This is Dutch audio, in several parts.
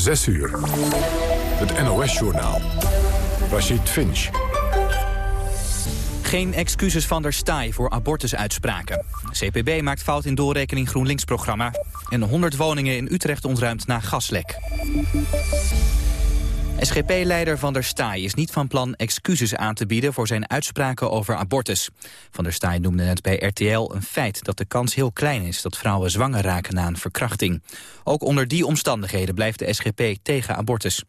6 uur. Het NOS-journaal. Rashid Finch. Geen excuses van der Staaij voor abortusuitspraken. CPB maakt fout in doorrekening GroenLinks-programma. En 100 woningen in Utrecht ontruimd na gaslek. SGP-leider Van der Staaij is niet van plan excuses aan te bieden voor zijn uitspraken over abortus. Van der Staaij noemde het bij RTL een feit dat de kans heel klein is dat vrouwen zwanger raken na een verkrachting. Ook onder die omstandigheden blijft de SGP tegen abortus.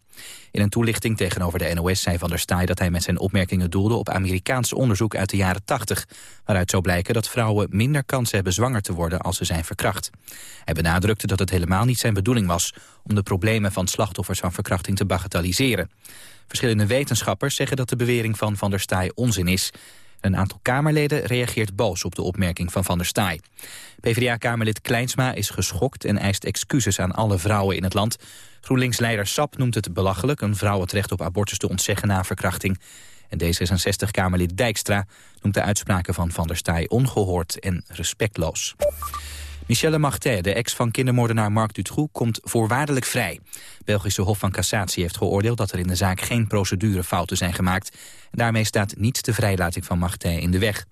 In een toelichting tegenover de NOS zei Van der Staaij dat hij met zijn opmerkingen doelde op Amerikaans onderzoek uit de jaren 80, waaruit zou blijken dat vrouwen minder kans hebben zwanger te worden als ze zijn verkracht. Hij benadrukte dat het helemaal niet zijn bedoeling was om de problemen van slachtoffers van verkrachting te bagatelliseren. Verschillende wetenschappers zeggen dat de bewering van Van der Staaij onzin is. Een aantal Kamerleden reageert boos op de opmerking van Van der Staaij. PvdA-Kamerlid Kleinsma is geschokt en eist excuses aan alle vrouwen in het land. GroenLinks-leider Sap noemt het belachelijk een vrouw het recht op abortus te ontzeggen na verkrachting. En D66-Kamerlid Dijkstra noemt de uitspraken van Van der Staaij ongehoord en respectloos. Michelle Martin, de ex van kindermoordenaar Marc Dutroux, komt voorwaardelijk vrij. Belgische Hof van Cassatie heeft geoordeeld dat er in de zaak geen procedurefouten zijn gemaakt. Daarmee staat niets de vrijlating van Martin in de weg.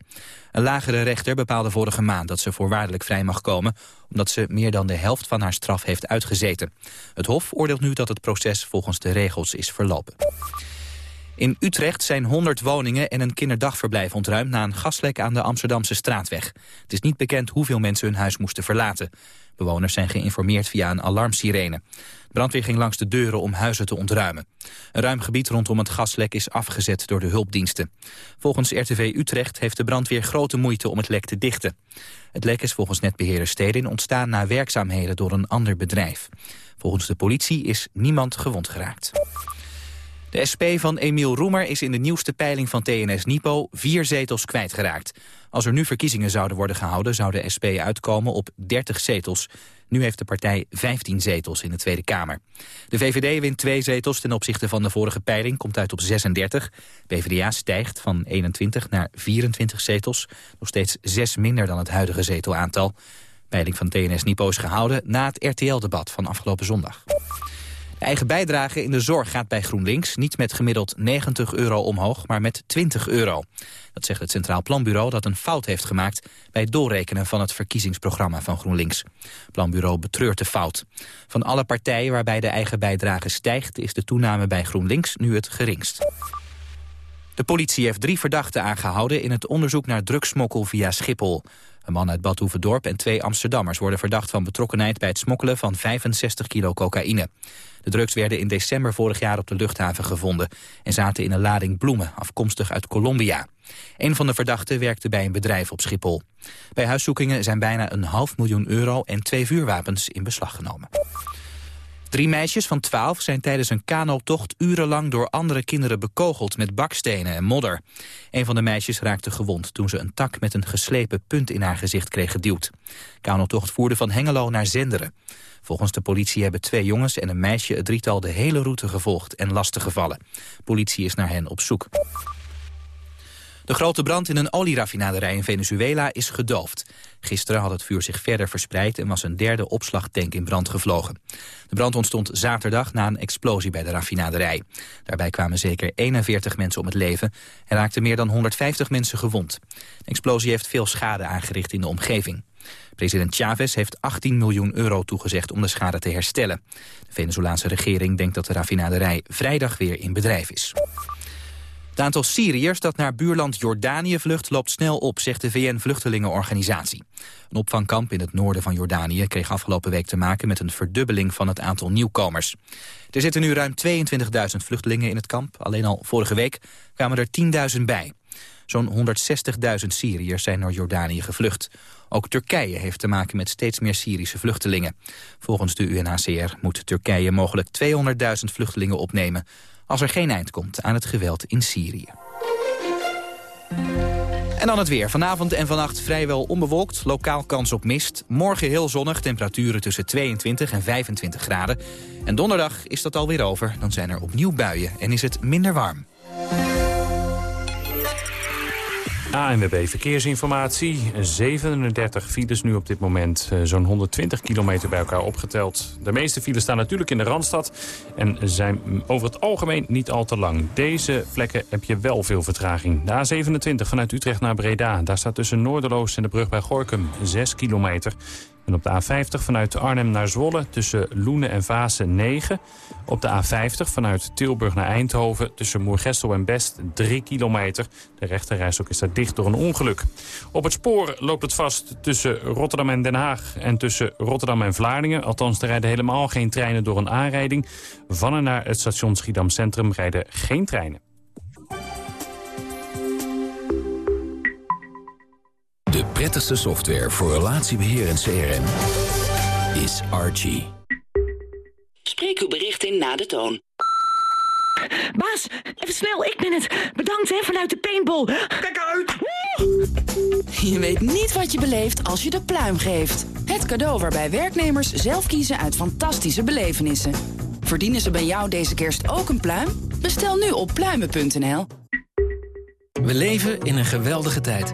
Een lagere rechter bepaalde vorige maand dat ze voorwaardelijk vrij mag komen... omdat ze meer dan de helft van haar straf heeft uitgezeten. Het Hof oordeelt nu dat het proces volgens de regels is verlopen. In Utrecht zijn 100 woningen en een kinderdagverblijf ontruimd... na een gaslek aan de Amsterdamse straatweg. Het is niet bekend hoeveel mensen hun huis moesten verlaten. Bewoners zijn geïnformeerd via een alarmsirene. Brandweer ging langs de deuren om huizen te ontruimen. Een ruim gebied rondom het gaslek is afgezet door de hulpdiensten. Volgens RTV Utrecht heeft de brandweer grote moeite om het lek te dichten. Het lek is volgens netbeheerder Stedin ontstaan na werkzaamheden door een ander bedrijf. Volgens de politie is niemand gewond geraakt. De SP van Emiel Roemer is in de nieuwste peiling van TNS Nipo vier zetels kwijtgeraakt. Als er nu verkiezingen zouden worden gehouden, zou de SP uitkomen op 30 zetels. Nu heeft de partij 15 zetels in de Tweede Kamer. De VVD wint twee zetels ten opzichte van de vorige peiling, komt uit op 36. PvdA stijgt van 21 naar 24 zetels, nog steeds zes minder dan het huidige zetelaantal. Peiling van TNS Nipo is gehouden na het RTL-debat van afgelopen zondag. Eigen bijdrage in de zorg gaat bij GroenLinks niet met gemiddeld 90 euro omhoog, maar met 20 euro. Dat zegt het Centraal Planbureau dat een fout heeft gemaakt bij het doorrekenen van het verkiezingsprogramma van GroenLinks. Planbureau betreurt de fout. Van alle partijen waarbij de eigen bijdrage stijgt is de toename bij GroenLinks nu het geringst. De politie heeft drie verdachten aangehouden in het onderzoek naar drugsmokkel via Schiphol. Een man uit Badhoevedorp en twee Amsterdammers worden verdacht van betrokkenheid bij het smokkelen van 65 kilo cocaïne. De drugs werden in december vorig jaar op de luchthaven gevonden en zaten in een lading bloemen, afkomstig uit Colombia. Een van de verdachten werkte bij een bedrijf op Schiphol. Bij huiszoekingen zijn bijna een half miljoen euro en twee vuurwapens in beslag genomen. Drie meisjes van 12 zijn tijdens een kanotocht urenlang door andere kinderen bekogeld met bakstenen en modder. Een van de meisjes raakte gewond toen ze een tak met een geslepen punt in haar gezicht kreeg geduwd. Kanotocht voerde van Hengelo naar Zenderen. Volgens de politie hebben twee jongens en een meisje het drietal de hele route gevolgd en lastiggevallen. Politie is naar hen op zoek. De grote brand in een olieraffinaderij in Venezuela is gedoofd. Gisteren had het vuur zich verder verspreid en was een derde opslagtank in brand gevlogen. De brand ontstond zaterdag na een explosie bij de raffinaderij. Daarbij kwamen zeker 41 mensen om het leven en raakten meer dan 150 mensen gewond. De explosie heeft veel schade aangericht in de omgeving. President Chavez heeft 18 miljoen euro toegezegd om de schade te herstellen. De Venezolaanse regering denkt dat de raffinaderij vrijdag weer in bedrijf is. Het aantal Syriërs dat naar buurland Jordanië vlucht loopt snel op, zegt de VN-vluchtelingenorganisatie. Een opvangkamp in het noorden van Jordanië kreeg afgelopen week te maken met een verdubbeling van het aantal nieuwkomers. Er zitten nu ruim 22.000 vluchtelingen in het kamp. Alleen al vorige week kwamen er 10.000 bij. Zo'n 160.000 Syriërs zijn naar Jordanië gevlucht. Ook Turkije heeft te maken met steeds meer Syrische vluchtelingen. Volgens de UNHCR moet Turkije mogelijk 200.000 vluchtelingen opnemen als er geen eind komt aan het geweld in Syrië. En dan het weer. Vanavond en vannacht vrijwel onbewolkt. Lokaal kans op mist. Morgen heel zonnig. Temperaturen tussen 22 en 25 graden. En donderdag is dat alweer over. Dan zijn er opnieuw buien en is het minder warm. ANWB Verkeersinformatie. 37 files nu op dit moment. Eh, zo'n 120 kilometer bij elkaar opgeteld. De meeste files staan natuurlijk in de Randstad. En zijn over het algemeen niet al te lang. Deze plekken heb je wel veel vertraging. De A27 vanuit Utrecht naar Breda. Daar staat tussen Noorderloos en de brug bij Gorkum 6 kilometer. En op de A50 vanuit Arnhem naar Zwolle tussen Loenen en Vaassen 9. Op de A50 vanuit Tilburg naar Eindhoven tussen Moergestel en Best 3 kilometer. De rechterreis is daar dicht door een ongeluk. Op het spoor loopt het vast tussen Rotterdam en Den Haag en tussen Rotterdam en Vlaardingen. Althans, er rijden helemaal geen treinen door een aanrijding. Van en naar het station Schiedam Centrum rijden geen treinen. Prettigste software voor relatiebeheer en CRM is Archie. Spreek uw bericht in na de toon. Baas, even snel, ik ben het. Bedankt hè, vanuit de paintball. Kijk uit! Je weet niet wat je beleeft als je de pluim geeft. Het cadeau waarbij werknemers zelf kiezen uit fantastische belevenissen. Verdienen ze bij jou deze kerst ook een pluim? Bestel nu op pluimen.nl. We leven in een geweldige tijd.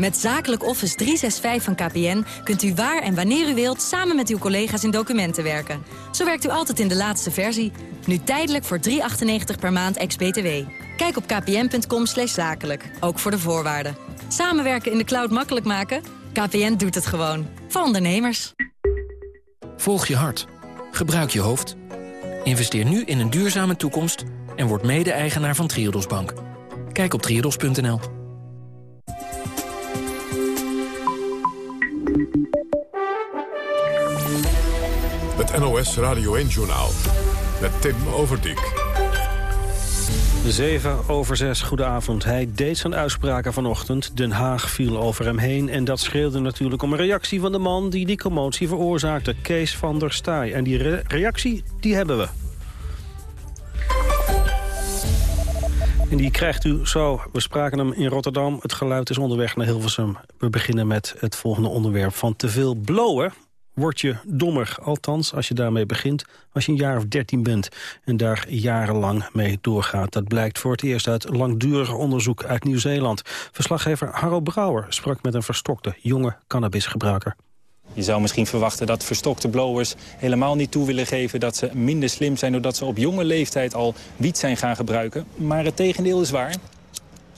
Met Zakelijk Office 365 van KPN kunt u waar en wanneer u wilt... samen met uw collega's in documenten werken. Zo werkt u altijd in de laatste versie. Nu tijdelijk voor 3,98 per maand ex-BTW. Kijk op kpn.com zakelijk, ook voor de voorwaarden. Samenwerken in de cloud makkelijk maken? KPN doet het gewoon. Voor ondernemers. Volg je hart. Gebruik je hoofd. Investeer nu in een duurzame toekomst... en word mede-eigenaar van Triodos Bank. Kijk op triodos.nl. NOS Radio 1-journaal met Tim Overdijk. 7 over 6, goedenavond. Hij deed zijn uitspraken vanochtend. Den Haag viel over hem heen. En dat schreeuwde natuurlijk om een reactie van de man die die commotie veroorzaakte. Kees van der Staaij. En die reactie, die hebben we. En die krijgt u zo. We spraken hem in Rotterdam. Het geluid is onderweg naar Hilversum. We beginnen met het volgende onderwerp van te veel blowen word je dommer. Althans, als je daarmee begint, als je een jaar of dertien bent... en daar jarenlang mee doorgaat. Dat blijkt voor het eerst uit langdurig onderzoek uit Nieuw-Zeeland. Verslaggever Harro Brouwer sprak met een verstokte jonge cannabisgebruiker. Je zou misschien verwachten dat verstokte blowers helemaal niet toe willen geven... dat ze minder slim zijn doordat ze op jonge leeftijd al wiet zijn gaan gebruiken. Maar het tegendeel is waar.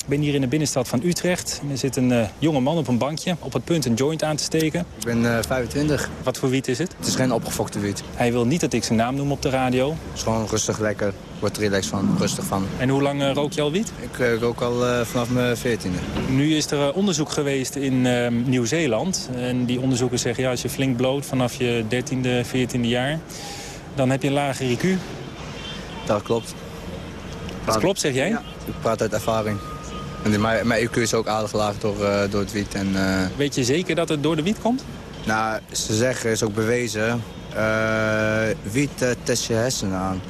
Ik ben hier in de binnenstad van Utrecht. Er zit een uh, jonge man op een bankje op het punt een joint aan te steken. Ik ben uh, eh, 25. Wat voor wiet is het? Het is geen opgefokte wiet. Hij wil niet dat ik zijn naam noem op de radio. Het is gewoon rustig, lekker. Wordt er relaxed van, rustig van. En hoe lang uh, rook je al wiet? Ik rook al vanaf mijn 14e. Nu is er onderzoek geweest in ehm, Nieuw-Zeeland. En die onderzoekers zeggen, ja, als je flink bloot vanaf je 13e, 14e jaar... dan heb je een lage IQ. Dat klopt. Dat klopt, zeg jij? Ja, ik praat uit ervaring. En mijn, mijn IQ is ook aardig laag door, uh, door het wiet. En, uh... Weet je zeker dat het door de wiet komt? Nou, ze zeggen, is ook bewezen, uh, wiet test je hersenen aan.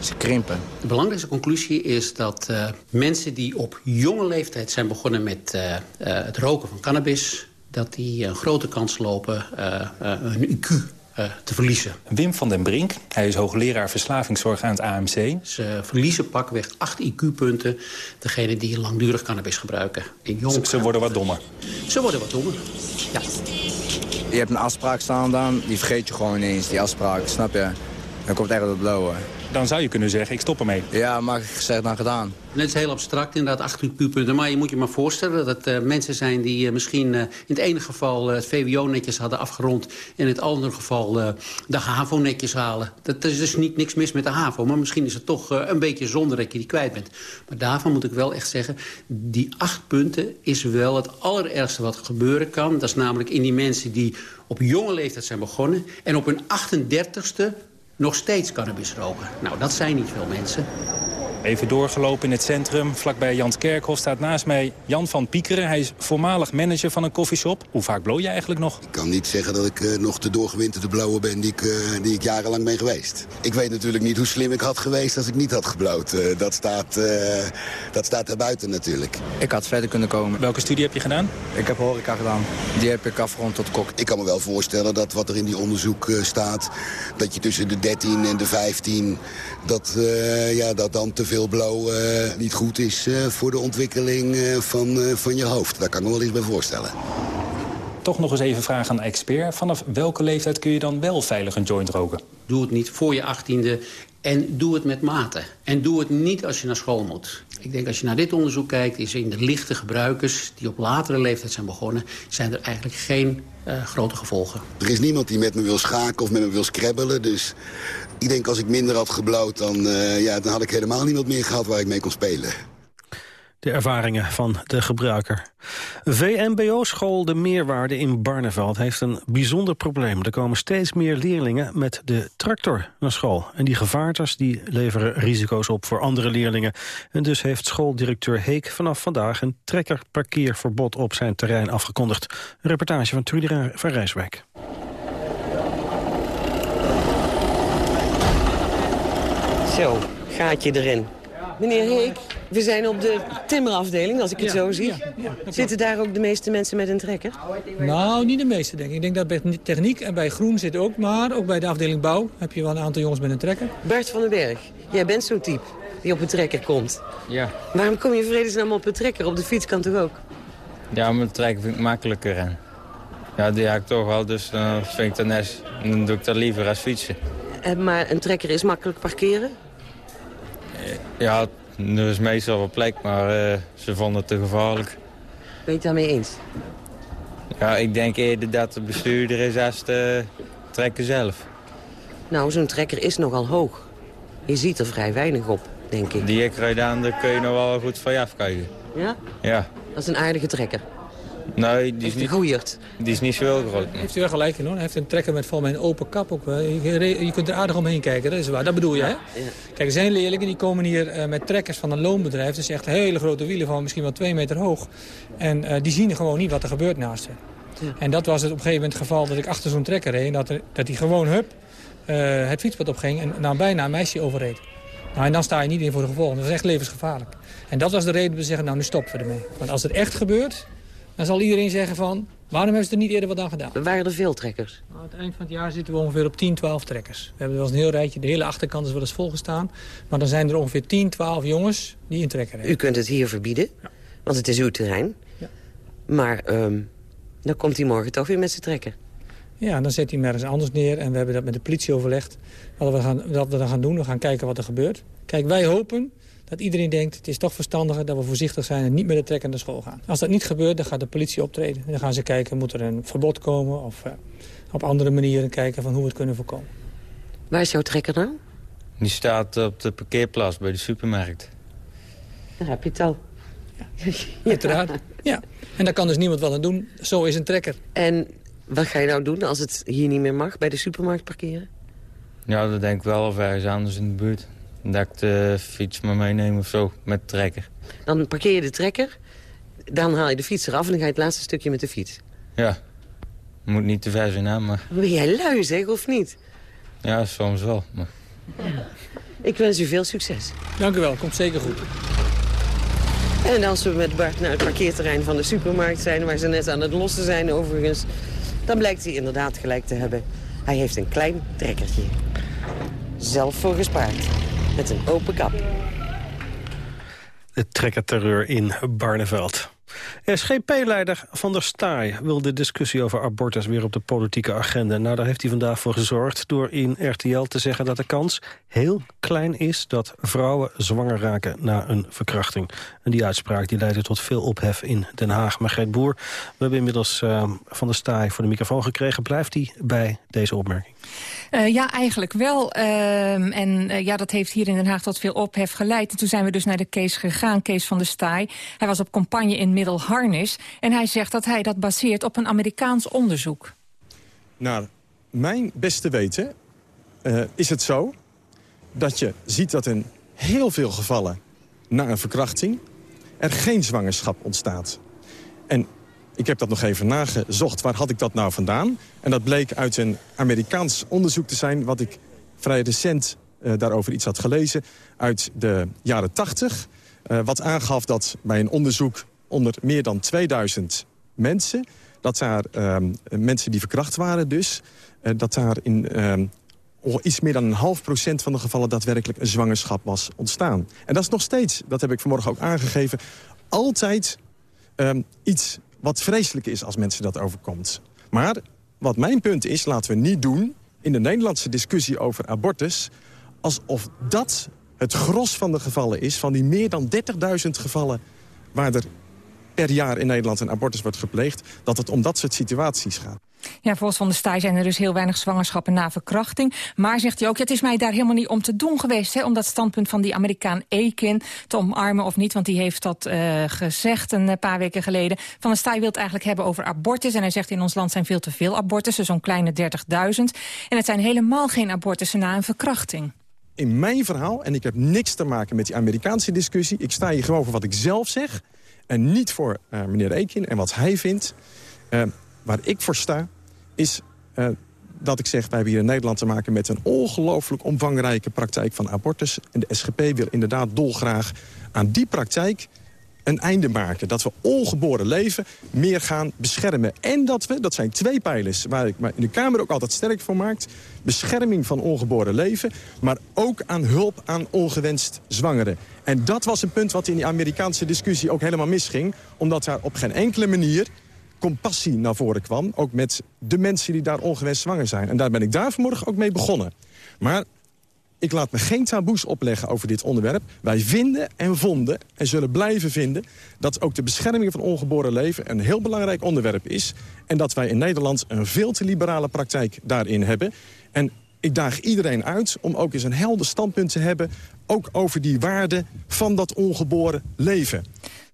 Ze krimpen. De belangrijkste conclusie is dat mensen die op jonge leeftijd zijn begonnen met het roken van cannabis... dat die een grote kans lopen hun IQ eh, te verliezen. Wim van den Brink, hij is hoogleraar verslavingszorg aan het AMC. Ze verliezen pakweg 8 IQ-punten, degene die langdurig cannabis gebruiken. Jong ze, worden wat dommer? Ze worden wat dommer, ja. Je hebt een afspraak staan dan, die vergeet je gewoon ineens, die afspraak, snap je? Dan komt echt het blauwe dan zou je kunnen zeggen, ik stop ermee. Ja, maar gezegd dan gedaan. Het is heel abstract, inderdaad, 8 punten. Maar je moet je maar voorstellen dat uh, mensen zijn die uh, misschien uh, in het ene geval het VWO netjes hadden afgerond... en in het andere geval de HAVO netjes halen. Dat, is dus niet, niks mis met de HAVO, maar misschien is het toch een beetje zonde dat je die kwijt bent. Maar daarvan moet ik wel echt zeggen, die 8 punten is wel het allerergste wat gebeuren kan. Dat is namelijk in die mensen die op jonge leeftijd zijn begonnen... en op hun 38ste nog steeds cannabis roken. Nou, dat zijn niet veel mensen. Even doorgelopen in het centrum, vlakbij Jans Kerkhof, staat naast mij Jan van Piekeren. Hij is voormalig manager van een koffieshop. Hoe vaak blow je eigenlijk nog? Ik kan niet zeggen dat ik uh, nog de doorgewinterde blauwe ben die ik, uh, die ik jarenlang ben geweest. Ik weet natuurlijk niet hoe slim ik had geweest als ik niet had geblauwd. Uh, dat, staat, dat staat er buiten natuurlijk. Ik had verder kunnen komen. Welke studie heb je gedaan? Ik heb horeca gedaan. Die heb ik afgerond tot kok. Ik kan me wel voorstellen dat wat er in die onderzoek staat... dat je tussen de 13 en de 15... dat, ja, dat dan te veel blauw niet goed is voor de ontwikkeling van, van je hoofd. Daar kan ik me wel eens bij voorstellen. Toch nog eens even vragen aan de expert. Vanaf welke leeftijd kun je dan wel veilig een joint roken? Doe het niet voor je achttiende en doe het met mate. En doe het niet als je naar school moet. Ik denk als je naar dit onderzoek kijkt... is in de lichte gebruikers die op latere leeftijd zijn begonnen... zijn er eigenlijk geen uh, grote gevolgen. Er is niemand die met me wil schaken of met me wil scrabbelen. Dus ik denk als ik minder had geblauwd... dan, uh, ja, dan had ik helemaal niemand meer gehad waar ik mee kon spelen de ervaringen van de gebruiker. VMBO-school De Meerwaarde in Barneveld heeft een bijzonder probleem. Er komen steeds meer leerlingen met de tractor naar school. En die gevaarters die leveren risico's op voor andere leerlingen. En dus heeft schooldirecteur Heek vanaf vandaag... een trekkerparkeerverbod op zijn terrein afgekondigd. Een reportage van Trudy van Rijswijk. Zo, gaatje erin. Meneer Heek, we zijn op de timmerafdeling, als ik het zo zie. Zitten daar ook de meeste mensen met een trekker? Nou, niet de meeste, denk ik. Ik denk dat bij techniek en bij groen zit ook. Maar ook bij de afdeling bouw heb je wel een aantal jongens met een trekker. Bert van den Berg, jij bent zo'n type die op een trekker komt. Ja. Waarom kom je vredesnaam op een trekker? Op de fiets kan toch ook? Ja, met de trekker vind ik makkelijker. En ja, die heb ik toch wel, dus dan vind ik dat net, dan doe ik dat liever als fietsen. Eh, maar een trekker is makkelijk parkeren? Ja, er is meestal wel plek, maar uh, ze vonden het te gevaarlijk. Ben je het daarmee eens? Ja, ik denk eerder dat de bestuurder is als de trekker zelf. Nou, zo'n trekker is nogal hoog. Je ziet er vrij weinig op, denk ik. Die ik rijd aan, daar kun je nog wel goed van je afkijken. Ja? Ja. Dat is een aardige trekker. Nee, die is, niet, goeierd. die is niet zo heel groot. Heeft u wel gelijk in hoor. Hij heeft een trekker met volgens mij een open kap ook. Je, je kunt er aardig omheen kijken, dat is waar. Dat bedoel je, hè? Ja. Kijk, er zijn leerlingen die komen hier uh, met trekkers van een loonbedrijf. Dat is echt hele grote wielen van misschien wel twee meter hoog. En uh, die zien gewoon niet wat er gebeurt naast ze. Ja. En dat was het op een gegeven moment het geval dat ik achter zo'n trekker reed. Dat, er, dat hij gewoon, hup, uh, het fietspad opging en nou bijna een meisje overreed. Nou, en dan sta je niet in voor de gevolgen. Dat is echt levensgevaarlijk. En dat was de reden dat we zeggen, nou nu stoppen we ermee. Want als het echt gebeurt, dan zal iedereen zeggen van... waarom hebben ze er niet eerder wat aan gedaan? Waren er veel trekkers? Nou, aan het eind van het jaar zitten we ongeveer op 10, 12 trekkers. We hebben wel eens een heel rijtje, de hele achterkant is wel eens volgestaan. Maar dan zijn er ongeveer 10, 12 jongens die een trekker hebben. U kunt het hier verbieden, ja. want het is uw terrein. Ja. Maar um, dan komt hij morgen toch weer met zijn trekker. Ja, dan zet hij hem ergens anders neer. En we hebben dat met de politie overlegd. Wat we, gaan, wat we dan gaan doen, we gaan kijken wat er gebeurt. Kijk, wij hopen dat iedereen denkt... het is toch verstandiger dat we voorzichtig zijn en niet met de trekker naar school gaan. Als dat niet gebeurt, dan gaat de politie optreden. En dan gaan ze kijken, moet er een verbod komen... of uh, op andere manieren kijken van hoe we het kunnen voorkomen. Waar is jouw trekker dan? Die staat op de parkeerplaats bij de supermarkt. Daar heb je het al. Ja, uiteraard. Ja. En daar kan dus niemand wat aan doen. Zo is een trekker. En wat ga je nou doen als het hier niet meer mag, bij de supermarkt parkeren? Ja, dat denk ik wel of ergens anders in de buurt. Dat ik de fiets maar meeneem of zo, met de trekker. Dan parkeer je de trekker, dan haal je de fiets eraf... en dan ga je het laatste stukje met de fiets. Ja, moet niet te ver zijn aan, maar... Ben jij lui, zeg, of niet? Ja, soms wel, maar... Ja. Ik wens u veel succes. Dank u wel, komt zeker goed. En als we met Bart naar het parkeerterrein van de supermarkt zijn... waar ze net aan het lossen zijn overigens... dan blijkt hij inderdaad gelijk te hebben. Hij heeft een klein trekkertje. Zelf voor gespaard. Met een open kap. De trekkerterreur in Barneveld. SGP-leider Van der Staaij wil de discussie over abortus weer op de politieke agenda. Nou, daar heeft hij vandaag voor gezorgd door in RTL te zeggen dat de kans heel klein is dat vrouwen zwanger raken na een verkrachting. En die uitspraak die leidde tot veel ophef in Den Haag. Margreet Boer, we hebben inmiddels uh, Van der Staaij voor de microfoon gekregen. Blijft hij bij deze opmerking? Uh, ja, eigenlijk wel. Uh, en uh, ja, dat heeft hier in Den Haag tot veel ophef geleid. En toen zijn we dus naar de Kees gegaan, Kees van der Staaij. Hij was op campagne in Middelharnis. En hij zegt dat hij dat baseert op een Amerikaans onderzoek. Naar mijn beste weten is het zo dat je ziet dat een heel veel gevallen na een verkrachting er geen zwangerschap ontstaat. En ik heb dat nog even nagezocht. Waar had ik dat nou vandaan? En dat bleek uit een Amerikaans onderzoek te zijn... wat ik vrij recent uh, daarover iets had gelezen uit de jaren 80. Uh, wat aangaf dat bij een onderzoek onder meer dan 2000 mensen... dat daar uh, mensen die verkracht waren dus... Uh, dat daar in iets meer dan een half procent van de gevallen... daadwerkelijk een zwangerschap was ontstaan. En dat is nog steeds, dat heb ik vanmorgen ook aangegeven... altijd um, iets wat vreselijk is als mensen dat overkomt. Maar wat mijn punt is, laten we niet doen... in de Nederlandse discussie over abortus... alsof dat het gros van de gevallen is... van die meer dan 30.000 gevallen waar er per jaar in Nederland een abortus wordt gepleegd... dat het om dat soort situaties gaat. Ja, volgens Van der Staaij zijn er dus heel weinig zwangerschappen na verkrachting. Maar zegt hij ook, ja, het is mij daar helemaal niet om te doen geweest... Hè, om dat standpunt van die Amerikaan Ekin te omarmen of niet. Want die heeft dat uh, gezegd een paar weken geleden. Van der Staaij wil het eigenlijk hebben over abortus. En hij zegt, in ons land zijn veel te veel abortussen, zo'n kleine 30.000. En het zijn helemaal geen abortussen na een verkrachting in mijn verhaal, en ik heb niks te maken met die Amerikaanse discussie... ik sta hier gewoon voor wat ik zelf zeg... en niet voor uh, meneer Ekin en wat hij vindt... waar ik voor sta, is uh, dat ik zeg... wij hebben hier in Nederland te maken met een ongelooflijk omvangrijke praktijk van abortus. En de SGP wil inderdaad dolgraag aan die praktijk een einde maken. Dat we ongeboren leven meer gaan beschermen. En dat we, dat zijn twee pijlers waar ik me in de Kamer ook altijd sterk voor maakt... bescherming van ongeboren leven, maar ook aan hulp aan ongewenst zwangeren. En dat was een punt wat in die Amerikaanse discussie ook helemaal misging. Omdat daar op geen enkele manier compassie naar voren kwam. Ook met de mensen die daar ongewenst zwanger zijn. En daar ben ik daar vanmorgen ook mee begonnen. Maar ik laat me geen taboes opleggen over dit onderwerp. Wij vinden en vonden en zullen blijven vinden... dat ook de bescherming van ongeboren leven een heel belangrijk onderwerp is. En dat wij in Nederland een veel te liberale praktijk daarin hebben. En ik daag iedereen uit om ook eens een helder standpunt te hebben... ook over die waarde van dat ongeboren leven.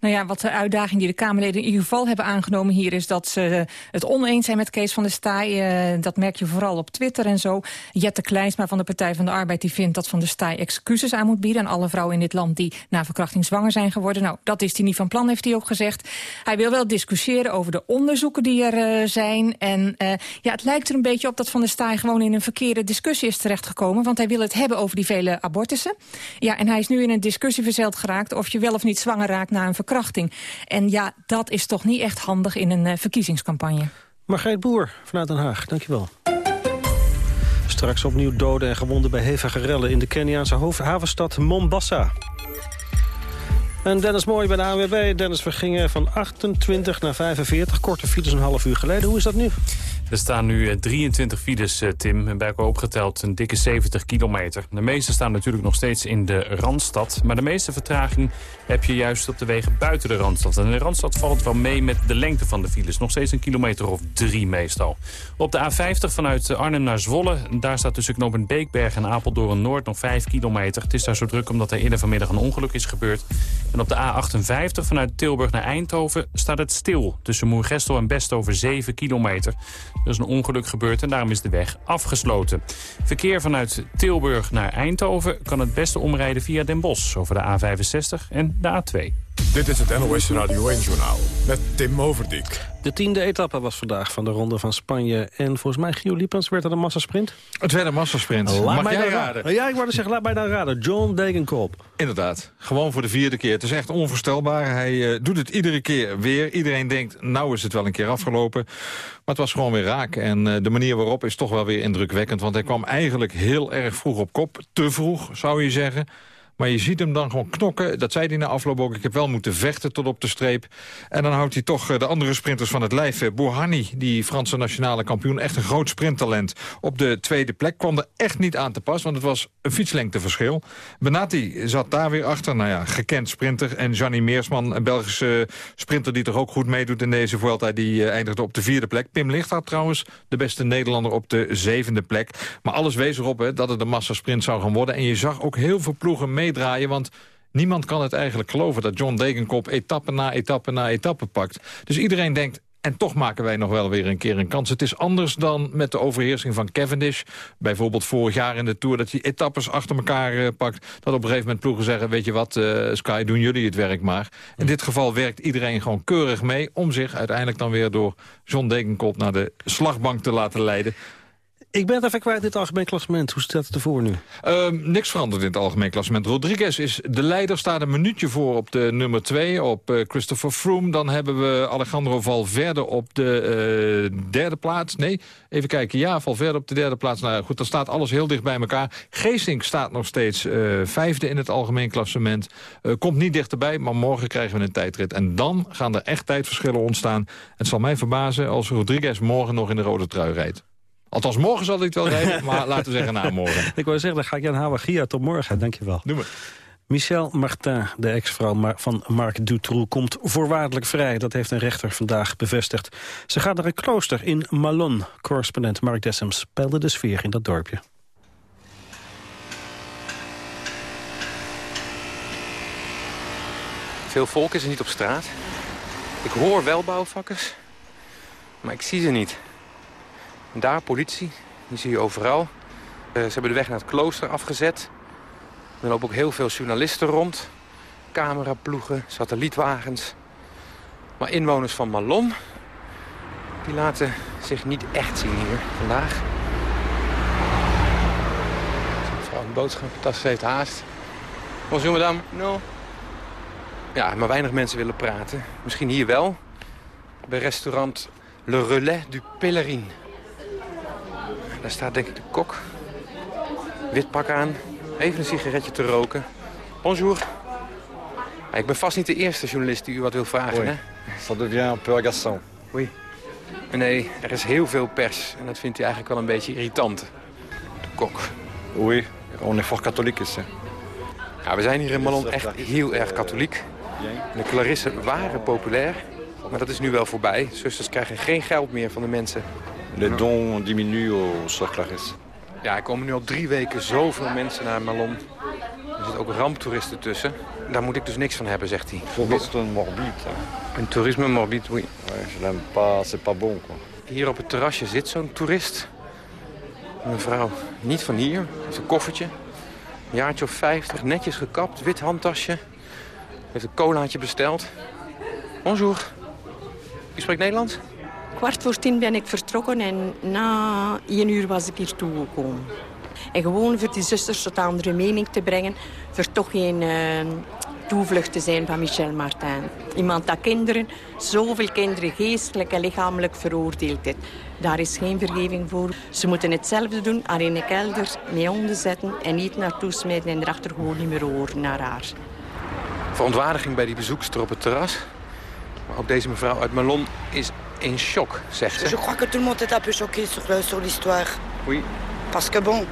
Nou ja, wat de uitdaging die de Kamerleden in ieder geval hebben aangenomen hier... is dat ze het oneens zijn met Kees van der Staaij. Uh, dat merk je vooral op Twitter en zo. Jette Kleinsma van de Partij van de Arbeid die vindt dat Van der Staaij excuses aan moet bieden... aan alle vrouwen in dit land die na verkrachting zwanger zijn geworden. Nou, dat is hij niet van plan, heeft hij ook gezegd. Hij wil wel discussiëren over de onderzoeken die er uh, zijn. En ja, het lijkt er een beetje op dat Van der Staaij gewoon in een verkeerde discussie is terechtgekomen. Want hij wil het hebben over die vele abortussen. Ja, en hij is nu in een discussie verzeld geraakt... of je wel of niet zwanger raakt na een verkrachting. En ja, dat is toch niet echt handig in een uh, verkiezingscampagne. Margreet Boer vanuit Den Haag, dankjewel. Straks opnieuw doden en gewonden bij hevige rellen... in de Keniaanse havenstad Mombasa. En Dennis Mooi bij de ANWB. Dennis, we gingen van 28 naar 45. Korte files een half uur geleden. Hoe is dat nu? Er staan nu 23 eh, files, eh, Tim. Bij elkaar opgeteld een dikke 70 kilometer. De meeste staan natuurlijk nog steeds in de Randstad. Maar de meeste vertraging heb je juist op de wegen buiten de Randstad. En in de Randstad valt wel mee met de lengte van de files. Nog steeds een kilometer of drie meestal. Op de A50 vanuit Arnhem naar Zwolle. Daar staat tussen knooppunt Beekberg en Apeldoorn Noord nog 5 kilometer. Het is daar zo druk omdat er eerder vanmiddag een ongeluk is gebeurd. En op de A58 vanuit Tilburg naar Eindhoven staat het stil. Tussen Moergestel en Best over 7 kilometer. Er is een ongeluk gebeurd en daarom is de weg afgesloten. Verkeer vanuit Tilburg naar Eindhoven kan het beste omrijden via Den Bosch... over de A65 en de A2. Dit is het NOS Radio 1-journaal met Tim Overdijk. De tiende etappe was vandaag van de Ronde van Spanje. En volgens mij, Gio Liepans, werd dat een massasprint? Het werd een massasprint. Laat Mag jij raden? Ja, ik wou zeggen, laat mij dan raden. John Degenkolb. Inderdaad. Gewoon voor de vierde keer. Het is echt onvoorstelbaar. Hij uh, doet het iedere keer weer. Iedereen denkt, nou is het wel een keer afgelopen. Maar het was gewoon weer raak. En uh, de manier waarop is toch wel weer indrukwekkend. Want hij kwam eigenlijk heel erg vroeg op kop. Te vroeg, zou je zeggen. Maar je ziet hem dan gewoon knokken. Dat zei hij na afloop ook. Ik heb wel moeten vechten tot op de streep. En dan houdt hij toch eh, de andere sprinters van het lijf. Eh, Bouhanni, die Franse nationale kampioen. Echt een groot sprinttalent. Op de tweede plek kwam er echt niet aan te pas. Want het was een fietslengteverschil. Benatti zat daar weer achter. Nou ja, gekend sprinter. En Gianni Meersman, een Belgische sprinter die toch ook goed meedoet in deze Vuelta. Die uh, eindigde op de vierde plek. Pim Lichthart trouwens, de beste Nederlander op de zevende plek. Maar alles wees erop hè, dat het een massasprint zou gaan worden. En je zag ook heel veel ploegen mee meedraaien. Want niemand kan het eigenlijk geloven dat John Degenkop etappe na etappe na etappe pakt. Dus iedereen denkt, En toch maken wij nog wel weer een keer een kans. Het is anders dan met de overheersing van Cavendish. Bijvoorbeeld vorig jaar in de Tour dat hij etappes achter elkaar uh, pakt. Dat op een gegeven moment ploegen zeggen... weet je wat, uh, Sky, doen jullie het werk maar. In dit geval werkt iedereen gewoon keurig mee... om zich uiteindelijk dan weer door John Degenkop naar de slagbank te laten leiden. Ik ben even kwijt het algemeen klassement. Hoe staat het ervoor nu? Uh, niks veranderd in het algemeen klassement. Rodriguez is de leider, staat een minuutje voor op de nummer 2, op uh, Christopher Froome. Dan hebben we Alejandro Valverde op de uh, derde plaats. Nee, even kijken. Ja, Valverde op de derde plaats. Nou goed, dan staat alles heel dicht bij elkaar. Geesink staat nog steeds uh, vijfde in het algemeen klassement. komt niet dichterbij, maar morgen krijgen we een tijdrit. En dan gaan er echt tijdverschillen ontstaan. Het zal mij verbazen als Rodriguez morgen nog in de rode trui rijdt. Althans, morgen zal hij het wel rijden, maar laten we zeggen na morgen. Ik wou zeggen, dan ga ik je aanhouden. Gia, tot morgen. Dankjewel. Doe maar. Michel Martin, de ex-vrouw van Marc Dutroux, komt voorwaardelijk vrij. Dat heeft een rechter vandaag bevestigd. Ze gaat naar een klooster in Malon. Correspondent Mark Dessem speelde de sfeer in dat dorpje. Veel volk is er niet op straat. Ik hoor wel bouwvakkers, maar ik zie ze niet. Daar, politie, die zie je overal. Uh, ze hebben de weg naar het klooster afgezet. Er lopen ook heel veel journalisten rond. Cameraploegen, satellietwagens. Maar inwoners van Malon, die laten zich niet echt zien hier vandaag. Mevrouw een boodschappentas heeft haast. Bonjour madame. No. Ja, maar weinig mensen willen praten. Misschien hier wel. Bij restaurant Le Relais du Pèlerin. Daar staat denk ik de kok. Wit pak aan. Even een sigaretje te roken. Bonjour. ik ben vast niet de eerste journalist die u wat wil vragen, oui. hè? Ça devient un peu agaçant. Oui. Nee, er is heel veel pers. En dat vindt hij eigenlijk wel een beetje irritant. De kok. Oui, on est fort catholique ici. Ja, we zijn hier in Malon echt heel erg katholiek. De Clarissen waren populair. Maar dat is nu wel voorbij. Zusters krijgen geen geld meer van de mensen. Les dons diminuent au Clarisse. Ja, er komen nu al drie weken zoveel mensen naar Malon. Er zitten ook ramptoeristen tussen. Daar moet ik dus niks van hebben, zegt hij. Toerisme morbide. Een toerisme morbide, oui. Je l'aime pas, c'est pas bon, quoi. Hier op het terrasje zit zo'n toerist. Een mevrouw, niet van hier, heeft een koffertje. Een jaartje of vijftig, netjes gekapt, wit handtasje. Heeft een colaatje besteld. Bonjour. U spreekt Nederlands? Kwart voor tien ben ik vertrokken en na één uur was ik hier toegekomen. En gewoon voor die zusters tot andere mening te brengen... voor toch geen uh, toevlucht te zijn van Michel Martin. Iemand dat kinderen, zoveel kinderen geestelijk en lichamelijk veroordeeld heeft. Daar is geen vergeving voor. Ze moeten hetzelfde doen, alleen in een kelder, mee honden zetten... en niet naartoe smijten en erachter gewoon niet meer horen naar haar. Verontwaardiging bij die bezoekster op het terras. Maar ook deze mevrouw uit Malon is in shock, zegt ze. Je crois que tout le monde est un peu choqué sur, sur l'histoire. Oui. Parce que bon...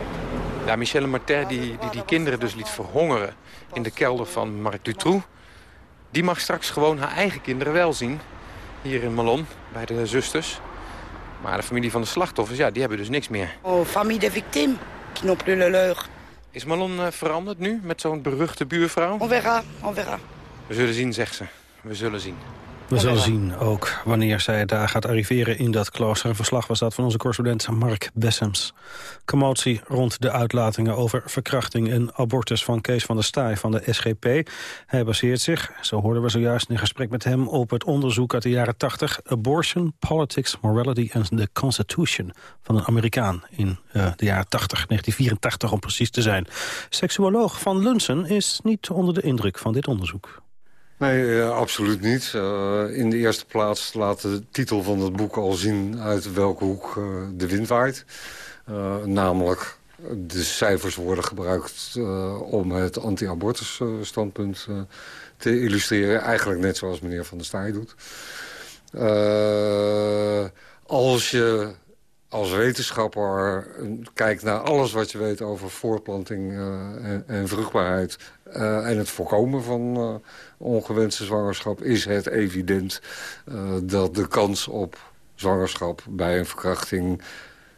Ja, Michelle Martin, die, die die kinderen dus liet verhongeren in de kelder van Marc Dutroux... die mag straks gewoon haar eigen kinderen wel zien. Hier in Malon, bij de zusters. Maar de familie van de slachtoffers, ja, die hebben dus niks meer. Oh, famille des victimes, qui n'ont plus le leur. Is Malon uh, veranderd nu, met zo'n beruchte buurvrouw? On verra, on verra. We zullen zien, zegt ze. We zullen zien. We zullen zien ook wanneer zij daar gaat arriveren in dat klooster. Een verslag was dat van onze correspondent Mark Bessems. Commotie rond de uitlatingen over verkrachting en abortus van Kees van der Staaij van de SGP. Hij baseert zich, zo hoorden we zojuist in gesprek met hem, op het onderzoek uit de jaren 80... Abortion, Politics, Morality and the Constitution van een Amerikaan in uh, de jaren 80, 1984 om precies te zijn. Seksuoloog Van Lunsen is niet onder de indruk van dit onderzoek. Nee, uh, absoluut niet. Uh, in de eerste plaats laat de titel van het boek al zien uit welke hoek uh, de wind waait. namelijk, de cijfers worden gebruikt om het anti-abortus standpunt te illustreren. Eigenlijk net zoals meneer Van der Staaij doet. als je als wetenschapper kijkt naar alles wat je weet over voortplanting en, en, vruchtbaarheid... en het voorkomen van ongewenste zwangerschap... is het evident dat de kans op zwangerschap bij een verkrachting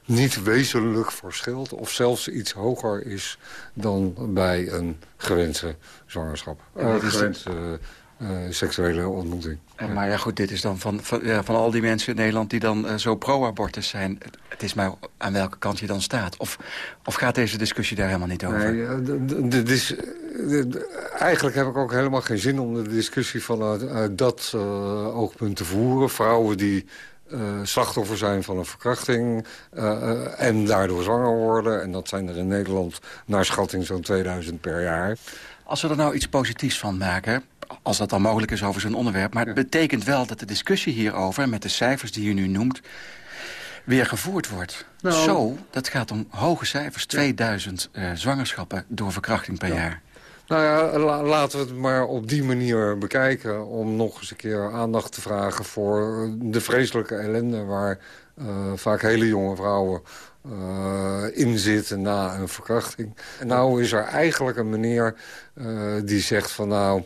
niet wezenlijk verschilt... of zelfs iets hoger is dan bij een gewenste zwangerschap. Gewenste seksuele ontmoeting. En, maar ja goed, dit is dan van, van, ja, van al die mensen in Nederland die dan uh, zo pro-abortus zijn. Het is maar aan welke kant je dan staat. Of, of gaat deze discussie daar helemaal niet over? Nee, dit is, eigenlijk heb ik ook helemaal geen zin om de discussie vanuit uit dat uh, oogpunt te voeren. Vrouwen die uh, slachtoffer zijn van een verkrachting uh, en daardoor zwanger worden. En dat zijn er in Nederland naar schatting zo'n 2000 per jaar. Als we er nou iets positiefs van maken, als dat dan mogelijk is over zo'n onderwerp... maar het betekent wel dat de discussie hierover, met de cijfers die u nu noemt... weer gevoerd wordt. Nou, Zo, dat gaat om hoge cijfers. 2000 zwangerschappen door verkrachting per ja. jaar. Nou ja, la laten we het maar op die manier bekijken... om nog eens een keer aandacht te vragen voor de vreselijke ellende... waar uh, vaak hele jonge vrouwen uh, in zitten na een verkrachting. En nou is er eigenlijk een meneer uh, die zegt van nou...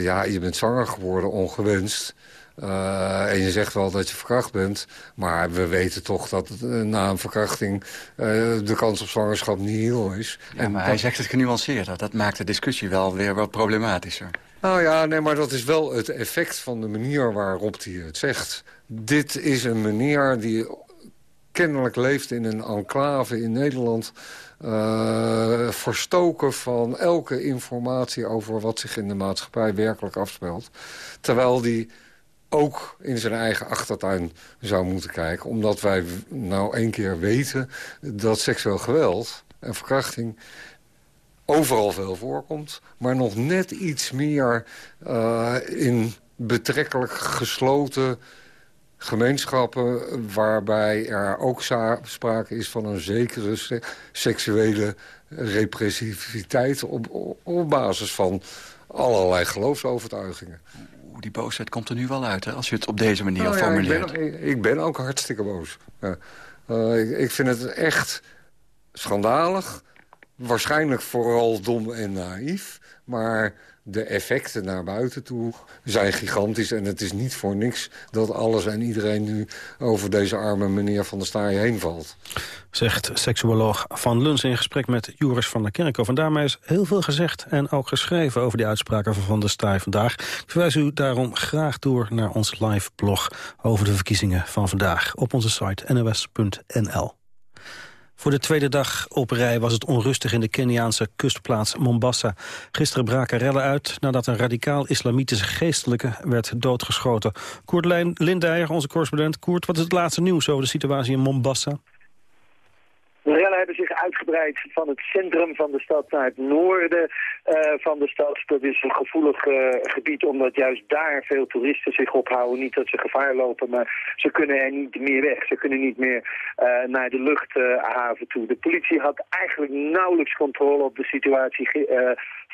ja, je bent zwanger geworden, ongewenst... Uh, en je zegt wel dat je verkracht bent. Maar we weten toch dat uh, na een verkrachting uh, de kans op zwangerschap niet heel is. Ja, en maar dat... hij zegt het genuanceerder. Dat maakt de discussie wel weer wat problematischer. Nou ja, nee, maar dat is wel het effect van de manier waarop hij het zegt. Dit is een meneer die kennelijk leeft in een enclave in Nederland... Uh, verstoken van elke informatie over wat zich in de maatschappij werkelijk afspeelt. Terwijl die ook in zijn eigen achtertuin zou moeten kijken. Omdat wij nou één keer weten dat seksueel geweld en verkrachting overal veel voorkomt. Maar nog net iets meer uh, in betrekkelijk gesloten gemeenschappen... waarbij er ook sprake is van een zekere se seksuele repressiviteit... Op, basis van allerlei geloofsovertuigingen die boosheid komt er nu wel uit, hè, als je het op deze manier nou, ja, formuleert. Ik ben, ik ben, ook hartstikke boos. Ja. Uh, ik, ik, vind het echt schandalig. Waarschijnlijk vooral dom en naïef. Maar de effecten naar buiten toe zijn gigantisch. En het is niet voor niks dat alles en iedereen nu over deze arme meneer Van der Staaij heen valt. Zegt seksuoloog Van Luns in gesprek met Joris van der Kerkhoff. En daarmee is heel veel gezegd en ook geschreven over die uitspraken van Van der Staaij vandaag. Ik verwijs u daarom graag door naar ons live blog over de verkiezingen van vandaag op onze site nos.nl. Voor de tweede dag op rij was het onrustig in de Keniaanse kustplaats Mombasa. Gisteren braken rellen uit nadat een radicaal-islamitische geestelijke werd doodgeschoten. Koert Lindijer, onze correspondent. Koert, wat is het laatste nieuws over de situatie in Mombasa? De rellen hebben zich uitgebreid van het centrum van de stad naar het noorden uh, van de stad. Dat is een gevoelig uh, gebied omdat juist daar veel toeristen zich ophouden. Niet dat ze gevaar lopen, maar ze kunnen er niet meer weg. Ze kunnen niet meer uh, naar de luchthaven toe. De politie had eigenlijk nauwelijks controle op de situatie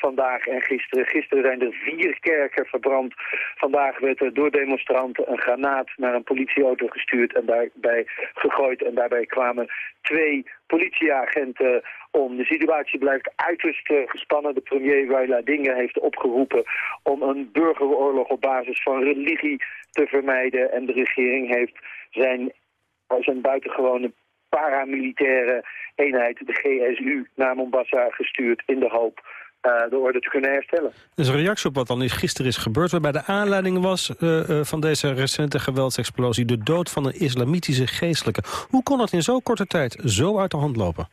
vandaag en gisteren. Gisteren zijn er vier kerken verbrand. Vandaag werd er door demonstranten een granaat naar een politieauto gestuurd en daarbij gegooid. En daarbij kwamen twee politieagenten om. De situatie blijft uiterst uh, gespannen. De premier Raila Dinge heeft opgeroepen om een burgeroorlog op basis van religie te vermijden. En de regering heeft zijn, zijn buitengewone paramilitaire eenheid, de GSU, naar Mombasa gestuurd in de hoop de orde te kunnen herstellen. Dus een reactie op wat dan gisteren is gebeurd... waarbij de aanleiding was uh, uh, van deze recente geweldsexplosie... de dood van een islamitische geestelijke. Hoe kon dat in zo'n korte tijd zo uit de hand lopen?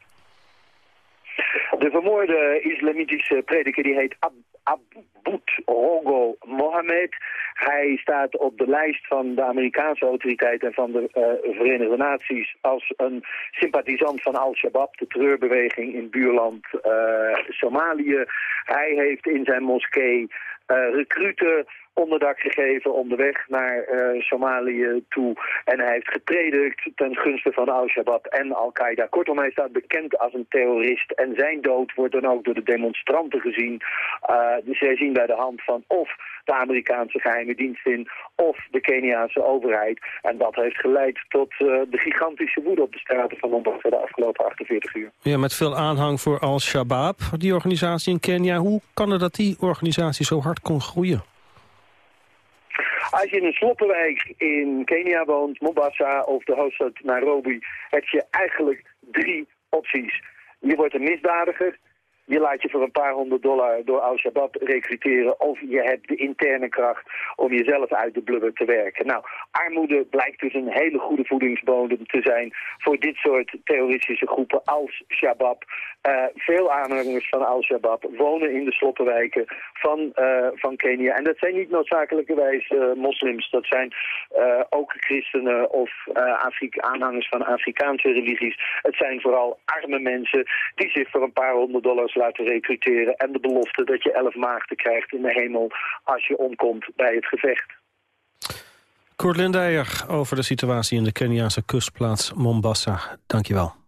De vermoorde islamitische prediker die heet Ab Abud Rogo Mohammed. Hij staat op de lijst van de Amerikaanse autoriteiten en van de uh, Verenigde Naties als een sympathisant van Al-Shabaab, de terreurbeweging in buurland uh, Somalië. Hij heeft in zijn moskee uh, recruten onderdak gegeven onderweg naar uh, Somalië toe. En hij heeft gepredikt ten gunste van Al-Shabaab en Al-Qaeda. Kortom, hij staat bekend als een terrorist. En zijn dood wordt dan ook door de demonstranten gezien. Uh, dus zij zien bij de hand van of de Amerikaanse geheime dienst in of de Keniaanse overheid. En dat heeft geleid tot uh, de gigantische woede op de straten van Mombasa de afgelopen 48 uur. Ja, met veel aanhang voor Al-Shabaab, die organisatie in Kenia. Hoe kan het dat die organisatie zo hard kon groeien? Als je in een sloppenwijk in Kenia woont, Mombasa of de hoofdstad Nairobi, heb je eigenlijk drie opties. Je wordt een misdadiger, je laat je voor een paar honderd dollar door Al-Shabaab recruteren... of je hebt de interne kracht om jezelf uit de blubber te werken. Nou, armoede blijkt dus een hele goede voedingsbodem te zijn... voor dit soort terroristische groepen als Shabab. Uh, veel aanhangers van Al-Shabaab wonen in de sloppenwijken van, uh, van Kenia. En dat zijn niet noodzakelijkerwijs moslims. Dat zijn ook christenen of aanhangers van Afrikaanse religies. Het zijn vooral arme mensen die zich voor een paar honderd dollars laten recruteren. En de belofte dat je elf maagden krijgt in de hemel als je omkomt bij het gevecht. Kort Lindeyer over de situatie in de Keniaanse kustplaats Mombasa. Dankjewel.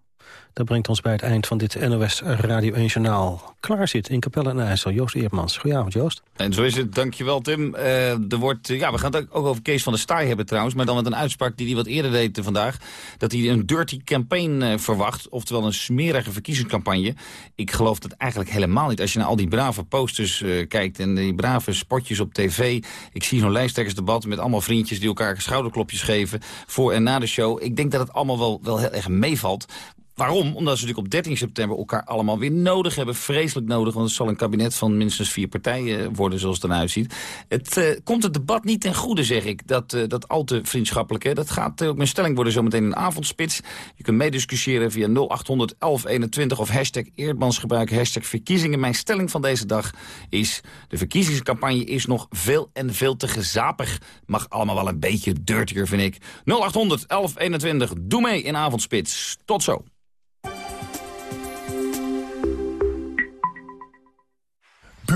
Dat brengt ons bij het eind van dit NOS Radio 1 Journaal. Klaar zit in Capelle en IJssel. Joost Eerdmans. Goedenavond, Joost. En zo is het. Dankjewel, Tim. Uh, er wordt, ja, we gaan het ook over Kees van der Staaij hebben trouwens. Maar dan met een uitspraak die hij wat eerder deed vandaag. Dat hij een dirty campaign verwacht. Oftewel een smerige verkiezingscampagne. Ik geloof dat eigenlijk helemaal niet. Als je naar al die brave posters kijkt en die brave spotjes op tv. Ik zie zo'n lijsttrekkersdebat met allemaal vriendjes die elkaar schouderklopjes geven. Voor en na de show. Ik denk dat het allemaal wel, wel heel erg meevalt. Waarom? Omdat ze natuurlijk op 13 september elkaar allemaal weer nodig hebben. Vreselijk nodig, want het zal een kabinet van minstens vier partijen worden zoals het eruit ziet. Het uh, komt het debat niet ten goede, zeg ik. Dat, uh, dat al te vriendschappelijke. Dat gaat uh, ook mijn stelling worden zometeen in avondspits. Je kunt meediscussiëren via 0800 1121 of hashtag Eerdmans gebruiken, hashtag verkiezingen. Mijn stelling van deze dag is, de verkiezingscampagne is nog veel en veel te gezapig. Mag allemaal wel een beetje dirtier, vind ik. 0800 1121, doe mee in avondspits. Tot zo.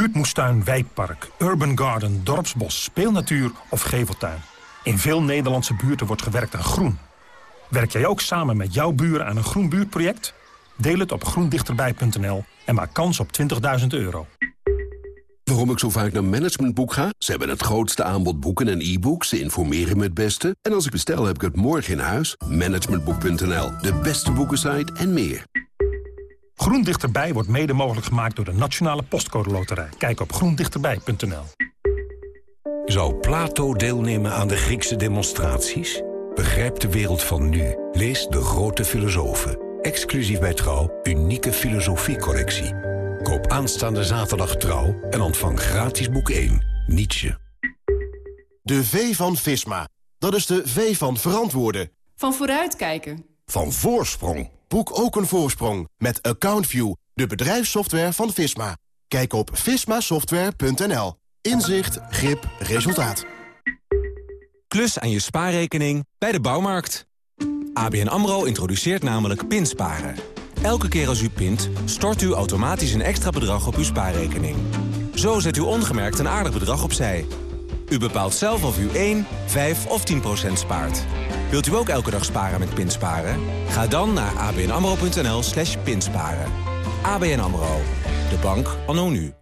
Buurtmoestuin, wijkpark, urban garden, dorpsbos, speelnatuur of geveltuin. In veel Nederlandse buurten wordt gewerkt aan groen. Werk jij ook samen met jouw buren aan een groen buurtproject? Deel het op groendichterbij.nl en maak kans op 20.000 euro. Waarom ik zo vaak naar Managementboek ga? Ze hebben het grootste aanbod boeken en e-books. Ze informeren me het beste. En als ik bestel, heb ik het morgen in huis. Managementboek.nl, de beste boekensite en meer. Groen Dichterbij wordt mede mogelijk gemaakt door de Nationale Postcode Loterij. Kijk op groendichterbij.nl. Zou Plato deelnemen aan de Griekse demonstraties? Begrijp de wereld van nu. Lees De Grote Filosofen. Exclusief bij Trouw, unieke filosofiecollectie. Koop aanstaande zaterdag Trouw en ontvang gratis boek 1, Nietzsche. De V van Visma. Dat is de V van verantwoorden. Van vooruitkijken. Van voorsprong. Boek ook een voorsprong met AccountView, de bedrijfssoftware van Visma. Kijk op vismasoftware.nl. Inzicht, grip, resultaat. Klus aan je spaarrekening bij de bouwmarkt. ABN AMRO introduceert namelijk pinsparen. Elke keer als u pint, stort u automatisch een extra bedrag op uw spaarrekening. Zo zet u ongemerkt een aardig bedrag opzij. U bepaalt zelf of u 1, 5 of 10% spaart. Wilt u ook elke dag sparen met Pinsparen? Ga dan naar abnamro.nl slash pinsparen. ABN AMRO. De bank anno nu.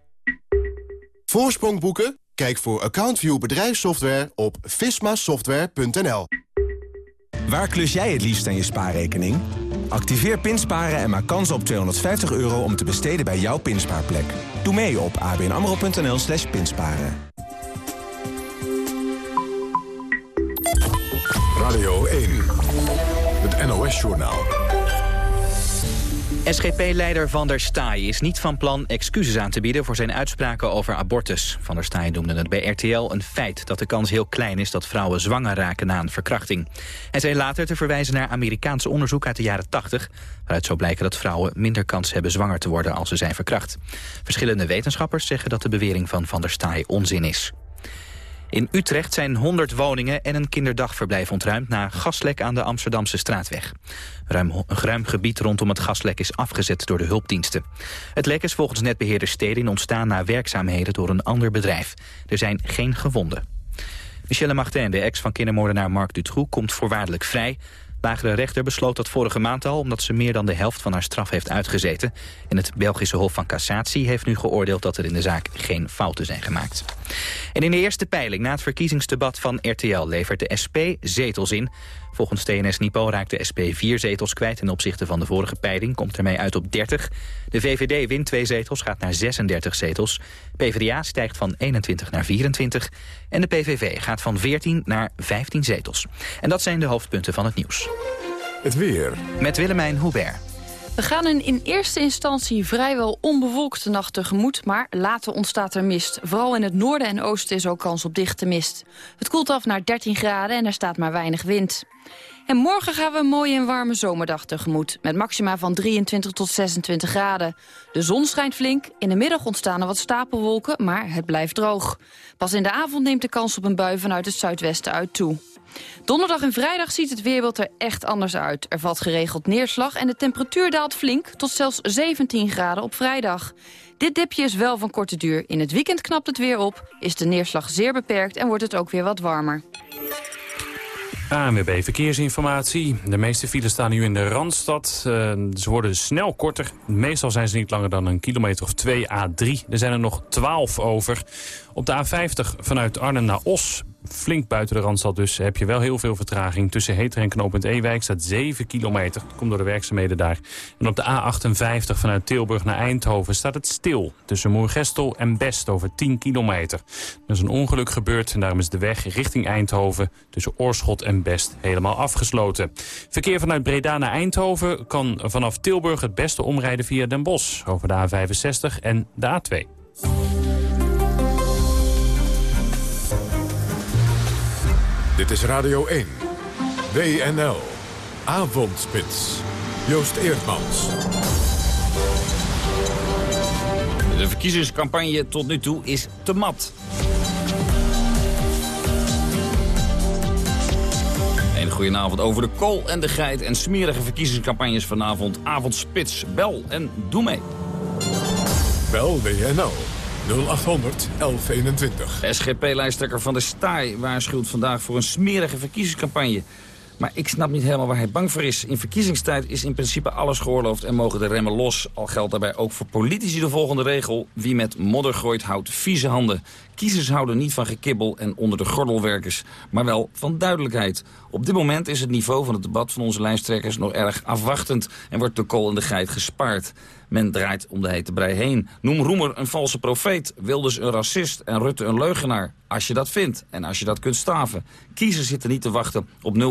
Voorsprong boeken? Kijk voor AccountView bedrijfssoftware op vismasoftware.nl. Waar klus jij het liefst aan je spaarrekening? Activeer Pinsparen en maak kans op 250 euro om te besteden bij jouw pinspaarplek. Doe mee op abnamro.nl slash pinsparen. Radio 1, het NOS-journaal. SGP-leider Van der Staaij is niet van plan excuses aan te bieden... voor zijn uitspraken over abortus. Van der Staaij noemde het bij RTL een feit dat de kans heel klein is... dat vrouwen zwanger raken na een verkrachting. Hij zei later te verwijzen naar Amerikaanse onderzoek uit de jaren 80... waaruit zou blijken dat vrouwen minder kans hebben zwanger te worden als ze zijn verkracht. Verschillende wetenschappers zeggen dat de bewering van Van der Staaij onzin is. In Utrecht zijn 100 woningen en een kinderdagverblijf ontruimd... na gaslek aan de Amsterdamse straatweg. Ruim, een ruim gebied rondom het gaslek is afgezet door de hulpdiensten. Het lek is volgens netbeheerder Stedin ontstaan na werkzaamheden door een ander bedrijf. Er zijn geen gewonden. Michelle Martin, de ex van kindermoordenaar Marc Dutroux, komt voorwaardelijk vrij lagere rechter besloot dat vorige maand al... omdat ze meer dan de helft van haar straf heeft uitgezeten. En het Belgische Hof van Cassatie heeft nu geoordeeld... dat er in de zaak geen fouten zijn gemaakt. En in de eerste peiling na het verkiezingsdebat van RTL... levert de SP zetels in. Volgens TNS Nipo raakt de SP vier zetels kwijt... ten opzichte van de vorige peiling, komt ermee uit op 30. De VVD wint twee zetels, gaat naar 36 zetels. PvdA stijgt van 21 naar 24. En de PVV gaat van 14 naar 15 zetels. En dat zijn de hoofdpunten van het nieuws. Het weer. Met Willemijn Hubert. We gaan een in eerste instantie vrijwel onbewolkte nacht tegemoet... maar later ontstaat er mist. Vooral in het noorden en oosten is ook kans op dichte mist. Het koelt af naar 13 graden en er staat maar weinig wind. En morgen gaan we een mooie en warme zomerdag tegemoet... met maxima van 23 tot 26 graden. De zon schijnt flink, in de middag ontstaan er wat stapelwolken... maar het blijft droog. Pas in de avond neemt de kans op een bui vanuit het zuidwesten uit toe. Donderdag en vrijdag ziet het weerbeeld er echt anders uit. Er valt geregeld neerslag en de temperatuur daalt flink... tot zelfs 17 graden op vrijdag. Dit dipje is wel van korte duur. In het weekend knapt het weer op, is de neerslag zeer beperkt... en wordt het ook weer wat warmer. ANWB Verkeersinformatie. De meeste files staan nu in de Randstad. Uh, ze worden snel korter. Meestal zijn ze niet langer dan een kilometer of 2 A3. Er zijn er nog 12 over. Op de A50 vanuit Arnhem naar Os flink buiten de Randstad dus heb je wel heel veel vertraging. Tussen Heter en knooppunt Ewijk staat 7 kilometer. Dat komt door de werkzaamheden daar. En op de A58 vanuit Tilburg naar Eindhoven staat het stil. Tussen Moergestel en Best over 10 kilometer. Er is een ongeluk gebeurd en daarom is de weg richting Eindhoven... tussen Oorschot en Best helemaal afgesloten. Verkeer vanuit Breda naar Eindhoven kan vanaf Tilburg het beste omrijden via Den Bosch... over de A65 en de A2. Dit is Radio 1. WNL. Avondspits. Joost Eerdmans. De verkiezingscampagne tot nu toe is te mat. Een goedenavond over de kool en de geit en smerige verkiezingscampagnes vanavond. Avondspits, bel en doe mee. Bel WNL 0800 1121. SGP-lijsttrekker Van der Staaij waarschuwt vandaag voor een smerige verkiezingscampagne. Maar ik snap niet helemaal waar hij bang voor is. In verkiezingstijd is in principe alles geoorloofd en mogen de remmen los. Al geldt daarbij ook voor politici de volgende regel. Wie met modder gooit houdt vieze handen. Kiezers houden niet van gekibbel en onder de gordelwerkers, maar wel van duidelijkheid. Op dit moment is het niveau van het debat van onze lijsttrekkers nog erg afwachtend en wordt de kool en de geit gespaard. Men draait om de hete brei heen. Noem Roemer een valse profeet, Wilders een racist en Rutte een leugenaar. Als je dat vindt en als je dat kunt staven. Kiezers zitten niet te wachten op 0,01%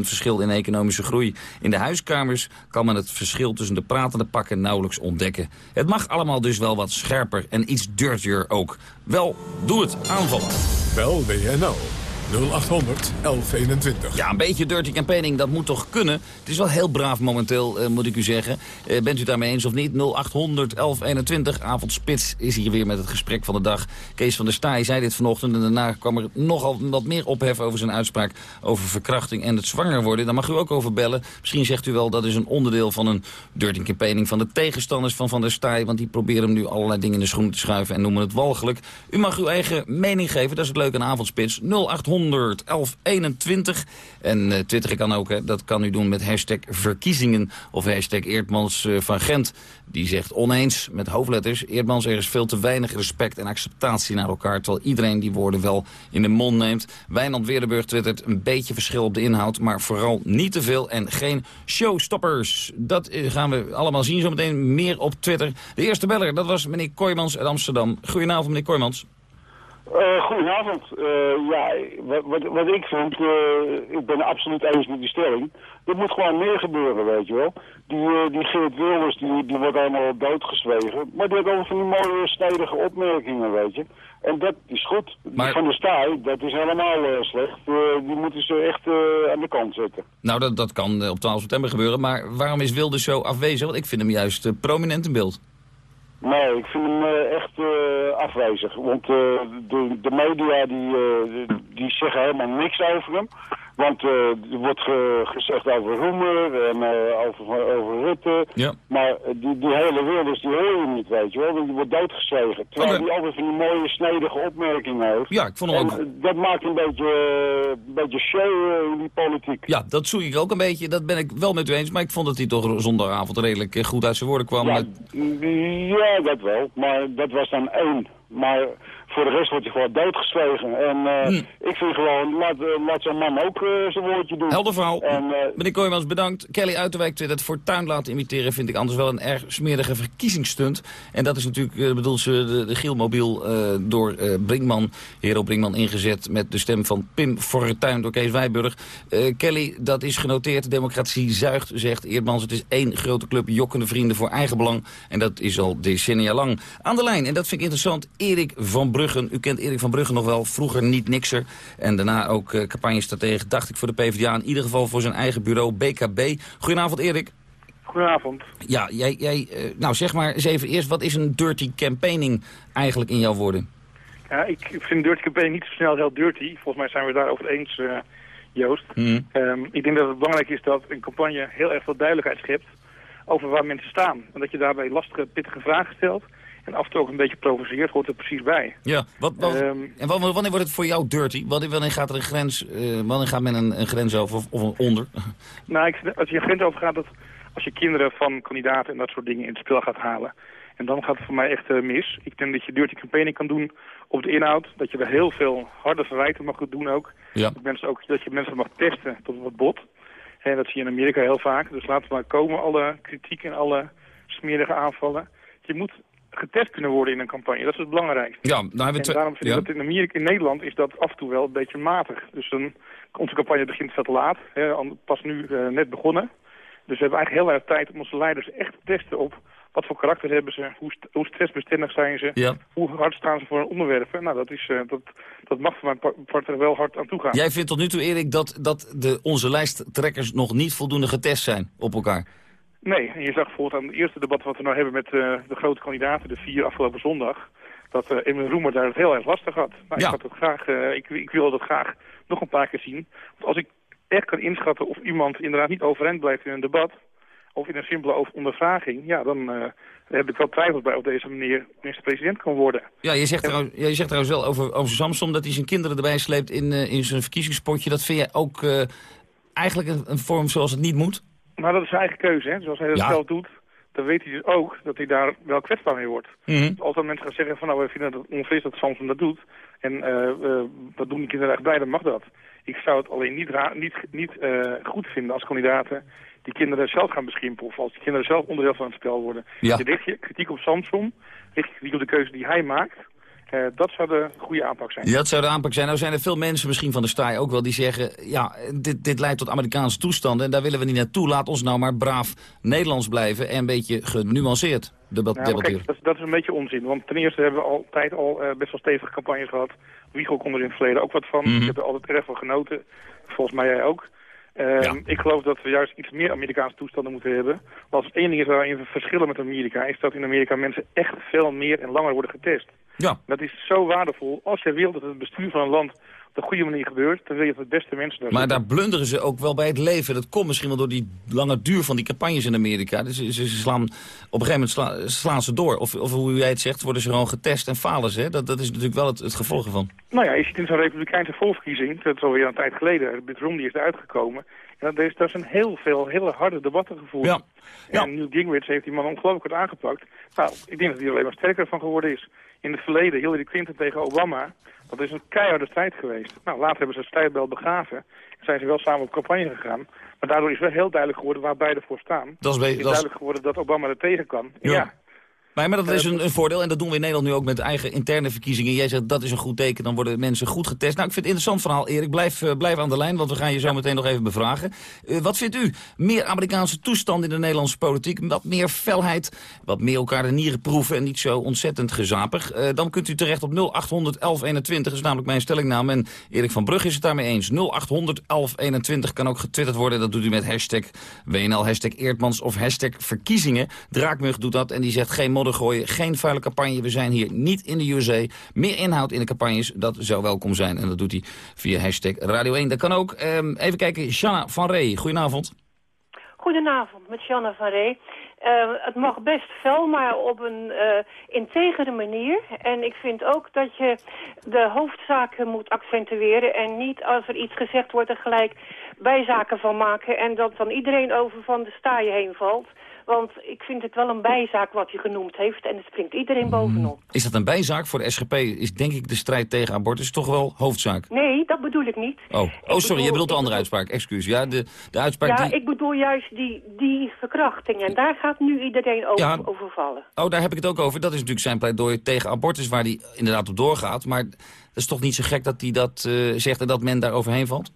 verschil in economische groei. In de huiskamers kan men het verschil tussen de pratende pakken nauwelijks ontdekken. Het mag allemaal dus wel wat scherper en iets dirtier ook. Wel, doe het, aanval. Bel WNL 0800 1121. Ja, een beetje dirty campaigning, dat moet toch kunnen? Het is wel heel braaf momenteel, uh, moet ik u zeggen. Uh, bent u daarmee eens of niet? 0800 1121. Avondspits is hier weer met het gesprek van de dag. Kees van der Staaij zei dit vanochtend en daarna kwam er nogal wat meer ophef over zijn uitspraak over verkrachting en het zwanger worden. Daar mag u ook over bellen. Misschien zegt u wel dat is een onderdeel van een dirty campaigning van de tegenstanders van Van der Staaij, want die proberen hem nu allerlei dingen in de schoenen te schuiven en noemen het walgelijk. U mag uw eigen mening geven, dat is het leuke aan Avondspits. 0800 1121. En uh, twitteren kan ook, dat kan u doen met hashtag verkiezingen of hashtag Eerdmans van Gent. Die zegt oneens met hoofdletters. Eerdmans, er is veel te weinig respect en acceptatie naar elkaar... terwijl iedereen die woorden wel in de mond neemt. Wijnand Weerdenburg twittert een beetje verschil op de inhoud... maar vooral niet te veel en geen showstoppers. Dat gaan we allemaal zien zometeen meer op Twitter. De eerste beller, dat was meneer Kooijmans uit Amsterdam. Goedenavond, meneer Kooijmans. Uh, goedenavond. Uh, ja, wat, wat, wat, ik vind, uh, ik ben absoluut eens met die stelling. Er moet gewoon meer gebeuren, weet je wel. Die, die Geert Wilders, die, die wordt helemaal doodgezwegen. Maar die heeft ook van die mooie, snijdige opmerkingen, weet je. En dat is goed. Maar... Van de staai, dat is helemaal slecht. die moeten ze echt aan de kant zetten. Nou, dat, dat kan op 12 september gebeuren. Maar waarom is Wilders zo afwezig? Want ik vind hem juist prominent in beeld. Nee, ik vind hem uh, echt uh, afwezig. Want uh, de, de media die, die zeggen helemaal niks over hem. Want uh, er wordt ge gezegd over Roemer en uh, over, over Rutte. Ja. Maar die, die hele wereld die hoor je niet, weet je wel. Die wordt doodgezwegen. Terwijl okay. die altijd van die mooie, snedige opmerkingen heeft. Ja, ik vond hem ook... En, dat maakt een beetje, een beetje show in die politiek. Ja, dat zoek ik ook een beetje. Dat ben ik wel met u eens. Maar ik vond dat hij toch zondagavond redelijk goed uit zijn woorden kwam. Ja, met... ja dat wel. Maar dat was dan één. Maar voor de rest wordt hij gewoon doodgezwegen. En eh, ik vind gewoon, laat, eh, laat zo'n man ook eh, zijn woordje doen. Helder verhaal. En, Meneer Kooijmans, bedankt. Kelly Uiterwijk twittert voor tuin laten imiteren vind ik anders wel een erg smerige verkiezingsstunt. En dat is natuurlijk, bedoel ze, de, de Gielmobiel door Brinkman, Hero Brinkman ingezet met de stem van Pim Fortuyn door Kees Wijburg. Kelly, dat is genoteerd. Democratie zuigt, zegt Eerdmans. Het is één grote club jokkende vrienden voor eigen belang. En dat is al decennia lang. Aan de lijn, en dat vind ik interessant, Erik van Bruggen. U kent Erik van Bruggen nog wel, vroeger niet nikser. En daarna ook uh, campagnestratege, dacht ik, voor de PvdA. In ieder geval voor zijn eigen bureau, BKB. Goedenavond, Erik. Goedenavond. Ja, jij, jij eh, nou zeg maar eens even eerst, wat is een dirty campaigning eigenlijk in jouw woorden? Ja, ik vind dirty campaign niet zo snel heel dirty. Volgens mij zijn we het daarover eens, eh, Joost. Mhm. Ehm, ik denk dat het belangrijk is dat een campagne heel erg veel duidelijkheid schept over waar mensen staan. En dat je daarbij lastige, pittige vragen stelt. En af en toe ook een beetje provoceert, hoort er precies bij. Ja, wat, wat, Ehm, en wanneer, wordt het voor jou dirty? Wanneer, gaat er een grens, eh, wanneer gaat men een, een grens over of, onder? Nou, ik, als je een grens over gaat, dat als je kinderen van kandidaten en dat soort dingen in het spel gaat halen. En dan gaat het voor mij echt eh, mis. Ik denk dat je dirty campaigning kan doen op de inhoud. Dat je er heel veel harde verwijten mag doen ook. Ja. Dat, mensen ook dat je mensen mag testen tot wat bot. En dat zie je in Amerika heel vaak. Dus laten we maar komen, alle kritiek en alle smerige aanvallen. Je moet getest kunnen worden in een campagne. Dat is het belangrijkste. Ja, nou hebben we En daarom vind ja. ik dat in Amerika, in Nederland is dat af en toe wel een beetje matig. Dus dan, onze campagne begint veel te laat. Hè, pas nu eh, net begonnen. Dus we hebben eigenlijk heel erg tijd om onze leiders echt te testen op wat voor karakter hebben ze, hoe, st- hoe stressbestendig zijn ze, Ja. hoe hard staan ze voor een onderwerp. Nou, dat, is, eh, dat, dat mag voor mijn pa- part er wel hard aan toe gaan. Jij vindt tot nu toe, Erik, dat, dat de, onze lijsttrekkers nog niet voldoende getest zijn op elkaar? Nee, en je zag bijvoorbeeld aan het eerste debat wat we nou hebben met eh, de grote kandidaten, de vier afgelopen zondag, dat uh, Emil Roemer daar het heel erg lastig had. Nou, Ja. ik, had het graag, eh, ik, ik wil dat graag nog een paar keer zien. Want als ik echt kan inschatten of iemand inderdaad niet overeind blijft in een debat, of in een simpele ondervraging, ja, dan eh, heb ik wel twijfels bij of deze meneer minister-president kan worden. Ja, je zegt, trouwens, je zegt trouwens wel over, over Samson dat hij zijn kinderen erbij sleept in, eh, in zijn verkiezingspotje. Dat vind jij ook eh, eigenlijk een, een vorm zoals het niet moet? Maar dat is zijn eigen keuze, hè. Zoals hij dat Ja. zelf doet, dan weet hij dus ook dat hij daar wel kwetsbaar mee wordt. Mhm. Als dan mensen gaan zeggen van nou, we vinden het onvlees dat Samson dat doet. En eh eh, wat doen die kinderen echt bij, dan mag dat. Ik zou het alleen niet, niet, niet eh, goed vinden als kandidaten die kinderen zelf gaan beschimpen. Of als die kinderen zelf onderdeel van het spel worden. Ja. Je richt je kritiek op Samson, richt je kritiek op de keuze die hij maakt. Eh, dat zou de goede aanpak zijn. Ja, dat zou de aanpak zijn. Nou zijn er veel mensen misschien van de staai ook wel die zeggen... ja, dit, dit leidt tot Amerikaanse toestanden en daar willen we niet naartoe. Laat ons nou maar braaf Nederlands blijven en een beetje genuanceerd debat Nou, debatteren. kijk, dat, is- dat is een beetje onzin. Want ten eerste hebben we altijd al eh, best wel stevige campagnes gehad. Wiegel kon er in het verleden ook wat van. Mhm. Ik heb er altijd erg van genoten. Volgens mij jij ook. Ehm, Ik geloof dat we juist iets meer Amerikaanse toestanden moeten hebben. Want als één ding is waarin we verschillen met Amerika... is dat in Amerika mensen echt veel meer en langer worden getest. Ja. Dat is zo waardevol. Als je wil dat het bestuur van een land de goede manier gebeurt... dan wil je dat de beste mensen daar Maar zitten. daar blunderen ze ook wel bij het leven. Dat komt misschien wel door die lange duur van die campagnes in Amerika. Dus ze, ze slaan, op een gegeven moment sla- slaan ze door. Of, of hoe jij het zegt, worden ze gewoon getest en falen ze. hè? Dat, dat is natuurlijk wel het, het gevolg ervan. Nou ja, je ziet in zo'n republikeinse voorverkiezing, dat is alweer een tijd geleden, Mitt Romney is eruit gekomen. En dat is, daar zijn heel veel hele harde debatten gevoerd. Ja. En Newt Gingrich heeft die man ongelooflijk hard aangepakt. Nou, ik denk dat hij er alleen maar sterker van geworden is. In het verleden, Hillary Clinton tegen Obama, dat is een keiharde strijd geweest. Nou, later hebben ze de strijdbel begraven. Zijn ze wel samen op campagne gegaan. Maar daardoor is wel heel duidelijk geworden waar beide voor staan. Dat is Het is duidelijk geworden dat Obama er tegen kan. Ja. ja. Maar, maar dat is een, een voordeel en dat doen we in Nederland nu ook met eigen interne verkiezingen. Jij zegt dat is een goed teken, dan worden mensen goed getest. Nou, ik vind het een interessant verhaal, Erik. Blijf, eh, blijf aan de lijn, want we gaan je zo meteen nog even bevragen. Eh, wat vindt u? Meer Amerikaanse toestand in de Nederlandse politiek, wat meer felheid, wat meer elkaar de nieren proeven en niet zo ontzettend gezapig. Eh, dan kunt u terecht op 0800 1121, dat is namelijk mijn stellingnaam. En Erik van Brug is het daarmee eens. 0800 1121 kan ook getwitterd worden. Dat doet u met hashtag WNL, hashtag Eertmans of hashtag verkiezingen. Draakmug doet dat en die zegt geen modder gooien, geen vuile campagne. We zijn hier niet in de USA. Meer inhoud in de campagnes, dat zou welkom zijn. En dat doet hij via hashtag Radio 1. Dat kan ook. Ehm, even kijken, Shanna van Ree, goedenavond. Goedenavond, met Janne van Ree. Eh, het mag best fel, maar op een eh integere manier. En ik vind ook dat je de hoofdzaken moet accentueren... en niet als er iets gezegd wordt er gelijk bijzaken van maken... en dat dan iedereen over van de staaien heen valt. Want ik vind het wel een bijzaak wat hij genoemd heeft en het springt iedereen bovenop. Is dat een bijzaak? Voor de SGP is denk ik de strijd tegen abortus toch wel hoofdzaak? Nee, dat bedoel ik niet. Oh, oh sorry, bedoel- je bedoelt de andere uitspraak. Excuus. Ja, de, de uitspraak Ja, die... ik bedoel juist die, die verkrachting. En daar gaat nu iedereen over, Ja. Oh, daar heb ik het ook over. Dat is natuurlijk zijn pleidooi tegen abortus waar hij inderdaad op doorgaat. Maar dat is toch niet zo gek dat hij dat eh, zegt en dat men daar overheen valt?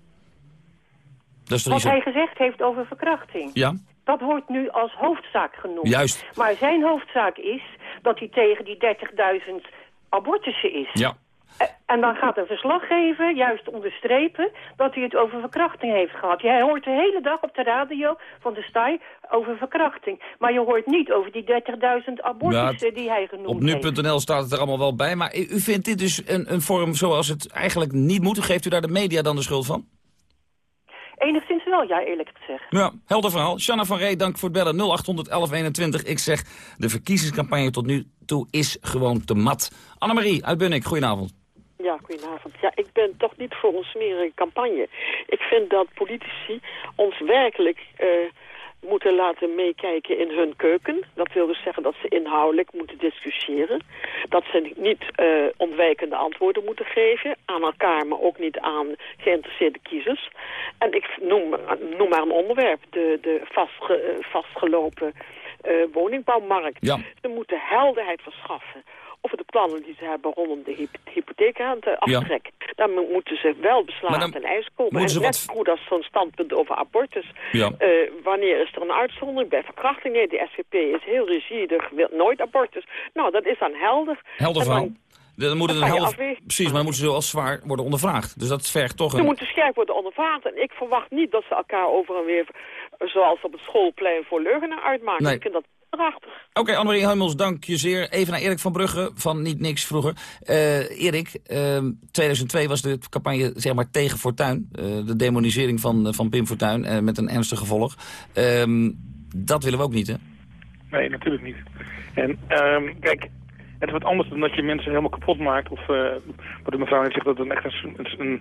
Dat is toch Wat niet zo... hij gezegd heeft over verkrachting. Ja? Dat wordt nu als hoofdzaak genoemd. Juist. Maar zijn hoofdzaak is dat hij tegen die 30.000 abortussen is. Ja. En dan gaat een verslaggever juist onderstrepen dat hij het over verkrachting heeft gehad. Jij hoort de hele dag op de radio van de STAI over verkrachting. Maar je hoort niet over die 30.000 abortussen Ja, die hij genoemd Op heeft. nu.nl staat het er allemaal wel bij. Maar u u vindt dit dus een, een vorm zoals het eigenlijk niet moet. Geeft u daar de media dan de schuld van? Enigszins wel, ja, eerlijk gezegd. Ja, helder verhaal. Shanna van Ree, dank voor het bellen. 0800 1121. Ik zeg, de verkiezingscampagne tot nu toe is gewoon te mat. Annemarie uit Bunnik, goedenavond. Ja, goedenavond. Ja, ik ben toch niet voor een smerige campagne. Ik vind dat politici ons werkelijk eh, moeten laten meekijken in hun keuken. Dat wil dus zeggen dat ze inhoudelijk moeten discussiëren. Dat ze niet eh, ontwijkende antwoorden moeten geven aan elkaar, maar ook niet aan geïnteresseerde kiezers. En ik noem, noem maar een onderwerp, de, de vastge, eh, vastgelopen eh, woningbouwmarkt. Ja. Ze moeten helderheid verschaffen over de plannen die ze hebben rondom de hyp hypotheekrenteaftrek. Daar mo- moeten ze wel beslagen en ijs komen. En moeten ze net wat- goed als zo'n standpunt over abortus. Ja. Eh, wanneer is er een uitzondering bij verkrachting? Nee, de SVP is heel rigide, wil nooit abortus. Nou, dat is dan helder. Helder En dan- verhaal. Dan moet het dan een afwegen. Precies, maar dan moeten ze wel zwaar worden ondervraagd. Dus dat vergt toch Ze een... moeten scherp worden ondervraagd. En ik verwacht niet dat ze elkaar over en weer, zoals op het schoolplein voor leugenaar uitmaken. Nee. Ik vind dat prachtig. Oké, Annemarie Hummels, dank je zeer. Even naar Erik van Brugge van Niet Niks vroeger. Eh Erik, ehm, 2002 was de campagne zeg maar, tegen Fortuyn. Eh, de demonisering van, eh, van Pim Fortuyn met een ernstig gevolg. Ehm, dat willen we ook niet, hè? Nee, natuurlijk niet. En ehm, kijk, het is wat anders dan dat je mensen helemaal kapot maakt. Of eh, wat de mevrouw net zegt, dat het een echt een, een,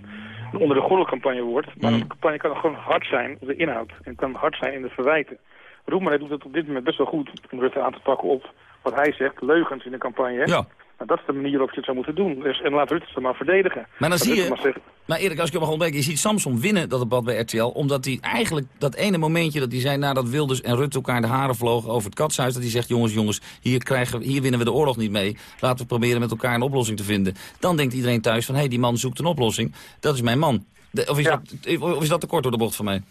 een onder de gordel campagne wordt. Maar een campagne kan gewoon hard zijn op de inhoud. En kan hard zijn in de verwijten. Roemer doet het op dit moment best wel goed om Rutte aan te pakken op wat hij zegt, leugens in de campagne. Ja. Nou, dat is de manier waarop je het zou moeten doen. Dus, en laat Rutte het maar verdedigen. Maar dan zie je... maar Maar Erik, als ik je mag ontbreken, je ziet Samson winnen dat debat bij RTL... omdat hij eigenlijk dat ene momentje dat hij zei... nadat Wilders en Rutte elkaar de haren vlogen over het katshuis... dat hij zegt, jongens, jongens, hier, krijgen, hier winnen we de oorlog niet mee. Laten we proberen met elkaar een oplossing te vinden. Dan denkt iedereen thuis van, hé, hey, die man zoekt een oplossing. Dat is mijn man. De- of, is dat, of is dat te kort door de bocht van mij?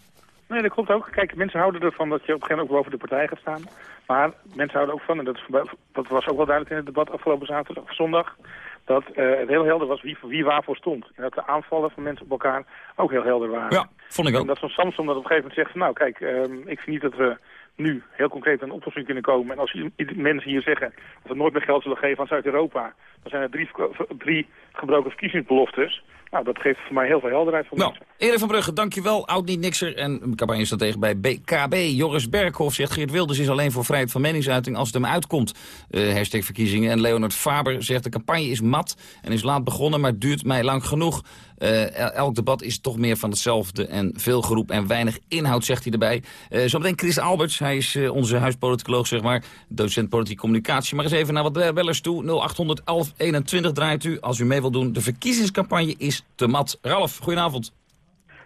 Nee, dat klopt ook. Kijk, mensen houden ervan dat je op een gegeven moment ook boven de partij gaat staan. Maar mensen houden ook van, en dat, is, voorbij- dat was ook wel duidelijk in het debat afgelopen zaterdag of zondag, dat eh, het heel helder was wie, wie waarvoor stond. En dat de aanvallen van mensen op elkaar ook heel helder waren. Ja, vond ik ook. En dat zo'n Samson dat op een gegeven moment zegt van, nou kijk, ehm, ik vind niet dat we nu heel concreet aan een oplossing kunnen komen. En als mensen hier zeggen dat we nooit meer geld zullen geven aan Zuid-Europa, dan zijn er drie, drie gebroken verkiezingsbeloftes. Nou, dat geeft voor mij heel veel helderheid voor Nou, mensen. Erik van Brugge, dankjewel. Oud-niet-nikser en campagne staat tegen bij BKB. Joris Berghoff zegt Geert Wilders is alleen voor vrijheid van meningsuiting als het hem uitkomt. Eh hashtag verkiezingen. En Leonard Faber zegt de campagne is mat en is laat begonnen, maar duurt mij lang genoeg. Eh, el- elk debat is toch meer van hetzelfde en veel geroep en weinig inhoud, zegt hij erbij. Eh zometeen Chris Alberts, hij is onze huispoliticoloog, zeg maar, docent politieke communicatie. Maar eens even naar wat bellers toe. 0800 1121 draait u als u mee wilt doen. De verkiezingscampagne is te mat. Ralf, goedenavond.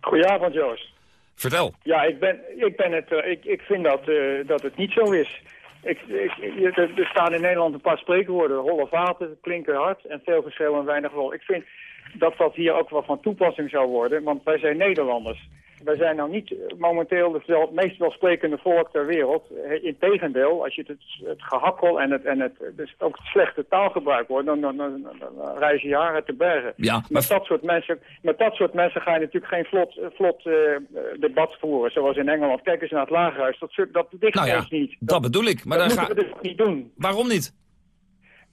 Goedenavond, Joost. Vertel. Ja, ik, ben, ik, ben het, eh, ik, ik vind dat, eh, dat het niet zo is. Ik, ik, er, er staan in Nederland een paar spreekwoorden. Holle vaten, klinken hard en veel geschreeuw en weinig wol. Ik vind dat dat hier ook wel van toepassing zou worden, want wij zijn Nederlanders. Wij zijn nou niet eh, momenteel het, wel, het meest welsprekende volk ter wereld. Eh, Integendeel, als je het, het gehakkel en, het, en het, dus ook het slechte taalgebruik hoort, dan, dan, dan, dan, dan reis je jaren te bergen. Ja, Met dat soort mensen, met dat soort mensen ga je natuurlijk geen vlot, eh, vlot debat voeren, zoals in Engeland. Kijk eens naar het lagerhuis, dat, dat ligt Nou ja, niet. dat bedoel ik. Maar dat dan moeten ga... we dus niet doen. Waarom niet?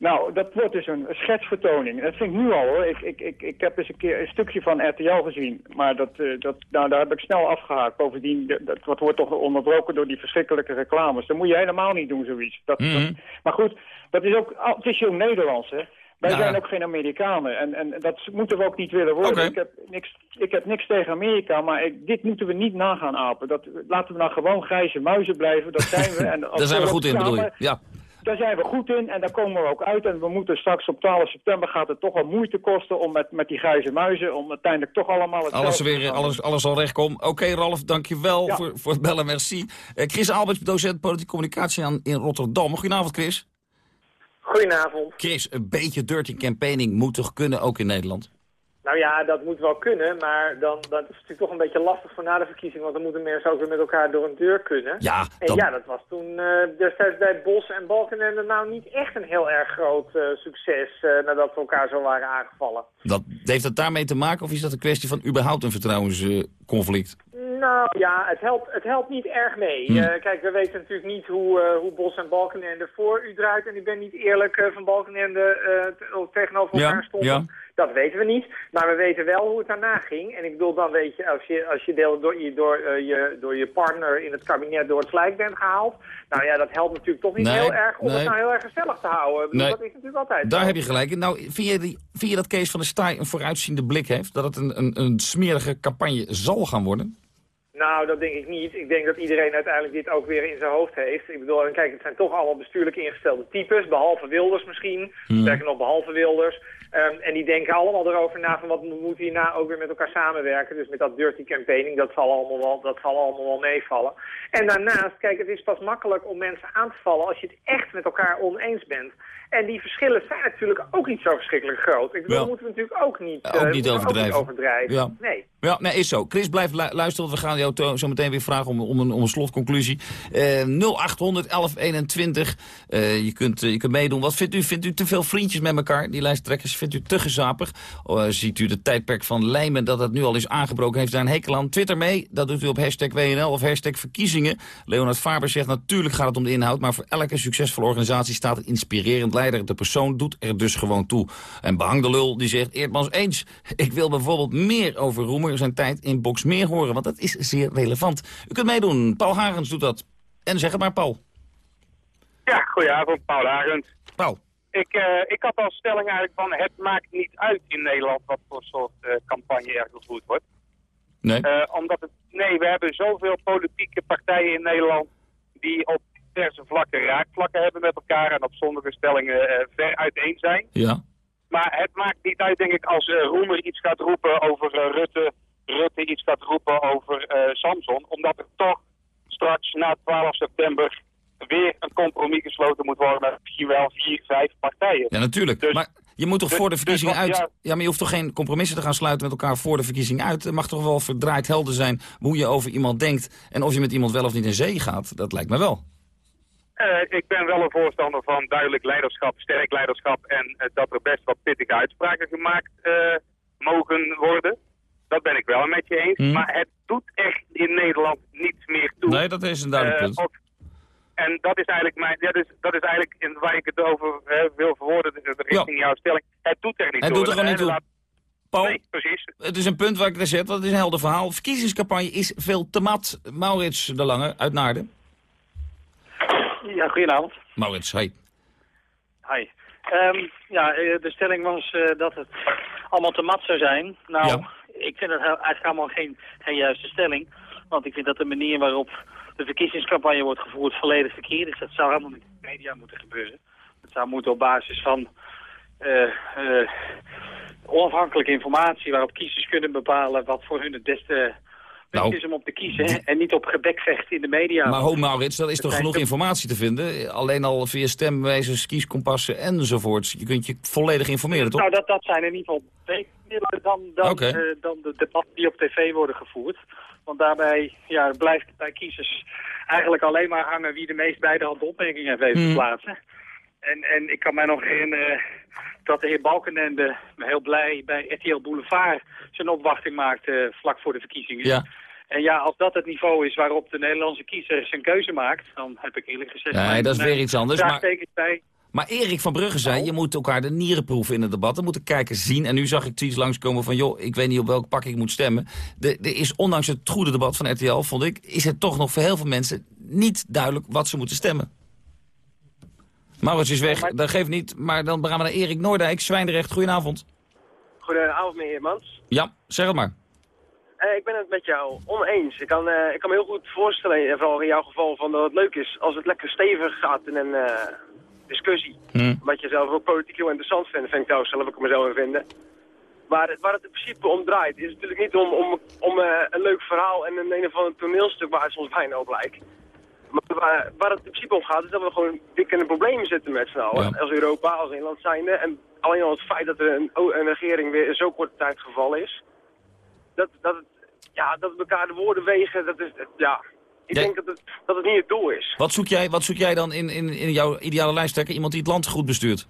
Nou, dat wordt dus een schetsvertoning. Dat vind ik nu al hoor. Ik, ik, ik, ik heb eens een keer een stukje van RTL gezien. Maar dat, eh, dat, nou, daar heb ik snel afgehaakt. Bovendien, dat, wordt toch onderbroken door die verschrikkelijke reclames. Dat moet je helemaal niet doen, zoiets. Dat, Mhm. dat- maar goed, dat is ook, het is heel Nederlands hè. Wij Nou, zijn ook geen Amerikanen en, en dat moeten we ook niet willen worden. Ik, heb niks, ik heb niks tegen Amerika, maar ik, dit moeten we niet nagaan apen. Dat, laten we nou gewoon grijze muizen blijven, dat zijn we. En Daar zijn we goed in, bedoel je? Ja. Daar zijn we goed in en daar komen we ook uit. En we moeten straks op 12 september gaat het toch wel moeite kosten om met, met die grijze muizen, om uiteindelijk toch allemaal het Alles, weer, alles, alles al recht komt. Oké, Ralf, dankjewel Ja. voor, voor het bellen, merci. Eh, Chris Alberts, docent politieke communicatie aan, in Rotterdam. Goedenavond, Chris. Goedenavond. Chris, een beetje dirty campaigning moet toch kunnen, ook in Nederland? Nou ja, dat moet wel kunnen, maar dan, dat is natuurlijk toch een beetje lastig voor na de verkiezing, want dan moeten mensen ook weer met elkaar door een deur kunnen. Ja, En dan- ja, dat was toen eh, destijds bij Bos en Balkenende nou niet echt een heel erg groot eh, succes eh, nadat we elkaar zo waren aangevallen. Dat, heeft dat daarmee te maken of is dat een kwestie van überhaupt een vertrouwensconflict? Nou ja, het helpt, het helpt niet erg mee. Hm. Eh, kijk, we weten natuurlijk niet hoe, eh, hoe Bos en Balkenende voor u draait. En ik ben niet eerlijk eh, van Balkenende te- tegenover elkaar Ja, stonden. ja. Dat weten we niet. Maar we weten wel hoe het daarna ging. En ik bedoel, dan weet je, als je, als je deel door, je, door, je, door je partner in het kabinet door het slijk bent gehaald. Nou ja, dat helpt natuurlijk toch niet Nee, heel erg om nee. het nou heel erg gezellig te houden. Ik bedoel, Nee. Dat is natuurlijk altijd Daar zo. heb je gelijk in. Nou, vind je, die, vind je dat Kees van der Staaij een vooruitziende blik heeft? Dat het een, een, een smerige campagne zal gaan worden? Nou, dat denk ik niet. Ik denk dat iedereen uiteindelijk dit ook weer in zijn hoofd heeft. Ik bedoel, en kijk, het zijn toch allemaal bestuurlijk ingestelde types, behalve Wilders misschien. Hmm. Sterker nog, behalve Wilders. Ehm, en die denken allemaal erover na van wat we moeten hierna ook weer met elkaar samenwerken. Dus met dat dirty campaigning, dat zal allemaal wel, dat zal allemaal wel meevallen. En daarnaast, kijk, het is pas makkelijk om mensen aan te vallen als je het echt met elkaar oneens bent. En die verschillen zijn natuurlijk ook niet zo verschrikkelijk groot. Ik bedoel, dat moeten we natuurlijk ook niet, eh, ook niet overdrijven. overdrijven. Ja. Nee. Ja, nee, is zo. Chris, blijf lu- luisteren. We gaan jou zo meteen weer vragen om, om, een, om een slotconclusie. Eh 0800 1121. Eh, je, kunt, eh, je kunt meedoen. Wat vindt u? Vindt u te veel vriendjes met elkaar? Die lijsttrekkers, vindt u te gezapig? Oh, ziet u de tijdperk van Lijmen dat het nu al is aangebroken? Heeft daar een hekel aan? Twitter mee. Dat doet u op hashtag WNL of hashtag verkiezingen. Leonard Faber zegt natuurlijk gaat het om de inhoud. Maar voor elke succesvolle organisatie staat een inspirerend De persoon doet er dus gewoon toe. En Behang de Lul die zegt Eerdmans eens. Ik wil bijvoorbeeld meer over Roemer zijn tijd in Boksmeer horen. Want dat is zeer relevant. U kunt meedoen. Paul Hagens doet dat. En zeg het maar, Paul. Ja, goedenavond, Paul Arend. Paul. Ik, eh, ik had als stelling eigenlijk van het maakt niet uit in Nederland wat voor soort eh, campagne er gevoerd wordt. Nee. Eh, omdat het, nee, we hebben zoveel politieke partijen in Nederland die op diverse vlakken raakvlakken hebben met elkaar en op sommige stellingen eh, ver uiteen zijn. Ja. Maar het maakt niet uit, denk ik, als eh, Roemer iets gaat roepen over eh, Rutte, Rutte iets gaat roepen over Samson. Omdat er toch straks na 12 september weer een compromis gesloten moet worden met misschien wel vier, vijf partijen. Ja, natuurlijk. maar je moet toch dus- voor de dus verkiezingen wat- uit... ja. Ja. maar je hoeft toch geen compromissen te gaan sluiten met elkaar voor de verkiezingen uit. Het mag toch wel verdraaid helder zijn hoe je over iemand denkt... en of je met iemand wel of niet in zee gaat. Dat lijkt me wel. Eh, ik ben wel een voorstander van duidelijk leiderschap, sterk leiderschap en eh, dat er best wat pittige uitspraken gemaakt eh, mogen worden. Dat ben ik wel met je eens. Mhm. Maar het doet echt in Nederland niets meer toe. Nee, dat is een duidelijk punt. en dat is eigenlijk, mijn, dat is, dat is eigenlijk in, waar ik het over wil verwoorden, de- de richting jouw stelling. Het doet er niet Het toe. doet er gewoon niet toe. Paul, Nee, precies. het is een punt waar ik naar zet, want het is een helder verhaal. Verkiezingscampagne is veel te mat. Maurits de Lange uit Naarden. Ja, goedenavond. Maurits, hey. Hi. Ehm, ja, eh, de stelling was eh, dat het allemaal te mat zou zijn. Nou, Ja. ik vind dat he- eigenlijk helemaal geen, geen juiste stelling. Want ik vind dat de manier waarop de verkiezingscampagne wordt gevoerd volledig verkeerd is. Dat zou helemaal niet in de media moeten gebeuren. Het zou moeten op basis van eh, onafhankelijke informatie waarop kiezers kunnen bepalen wat voor hun het beste Nou. is om op te kiezen. hè. En niet op gebekvechten in de media. Maar ho, Maurits, dat is toch Het genoeg te- informatie te vinden? Alleen al via stemwijzers, kieskompassen enzovoorts. Je kunt je volledig informeren, toch? Nou, dat, dat zijn in ieder geval middelen dan, dan, eh, dan de debatten die op tv worden gevoerd. Want daarbij ja, blijft het bij kiezers eigenlijk alleen maar hangen wie de meest bij de hand opmerkingen heeft weten te Hmm. plaatsen. En, en ik kan mij nog herinneren dat de heer Balkenende heel blij bij RTL Boulevard zijn opwachting maakte vlak voor de verkiezingen. Ja. En ja, als dat het niveau is waarop de Nederlandse kiezer zijn keuze maakt, dan heb ik eerlijk gezegd... Nee, dat is weer iets anders, maar- vraagtekens bij. Maar Erik van Brugge zei, je moet elkaar de nieren proeven in het debat. Dan moeten kijkers zien. En nu zag ik tweets langskomen van, joh, ik weet niet op welk pak ik moet stemmen. De- Er is, ondanks het goede debat van RTL, vond ik, is het toch nog voor heel veel mensen niet duidelijk wat ze moeten stemmen. Maurits is weg, dat geeft niet. Maar dan gaan we naar Erik Noordijk, Zwijndrecht. Goedenavond. Goedenavond, meneer Heermans. Ja, zeg het maar. Eh, ik ben het met jou oneens. Ik kan, eh, ik kan me heel goed voorstellen, en vooral in jouw geval, van dat het leuk is als het lekker stevig gaat in een eh, discussie. Wat je zelf ook politiek heel interessant vindt, vind ik trouwens zelf ook me zo in vinden. Maar het- waar het in principe om draait, is natuurlijk niet om, om, om eh, een leuk verhaal en een een of ander toneelstuk waar het soms bijna op lijkt. Maar waar, waar het in principe om gaat, is dat we gewoon dik in de problemen zitten met z'n allen. Als Europa, als Nederland zijnde. En alleen al het feit dat er een, een regering weer in zo'n korte tijd gevallen is. Dat, dat, het, ja, dat elkaar de woorden wegen, dat is, ja... Ik denk dat het, dat het niet het doel is. Wat zoek jij, wat zoek jij dan in, in, in jouw ideale lijsttrekker? Iemand die het land goed bestuurt?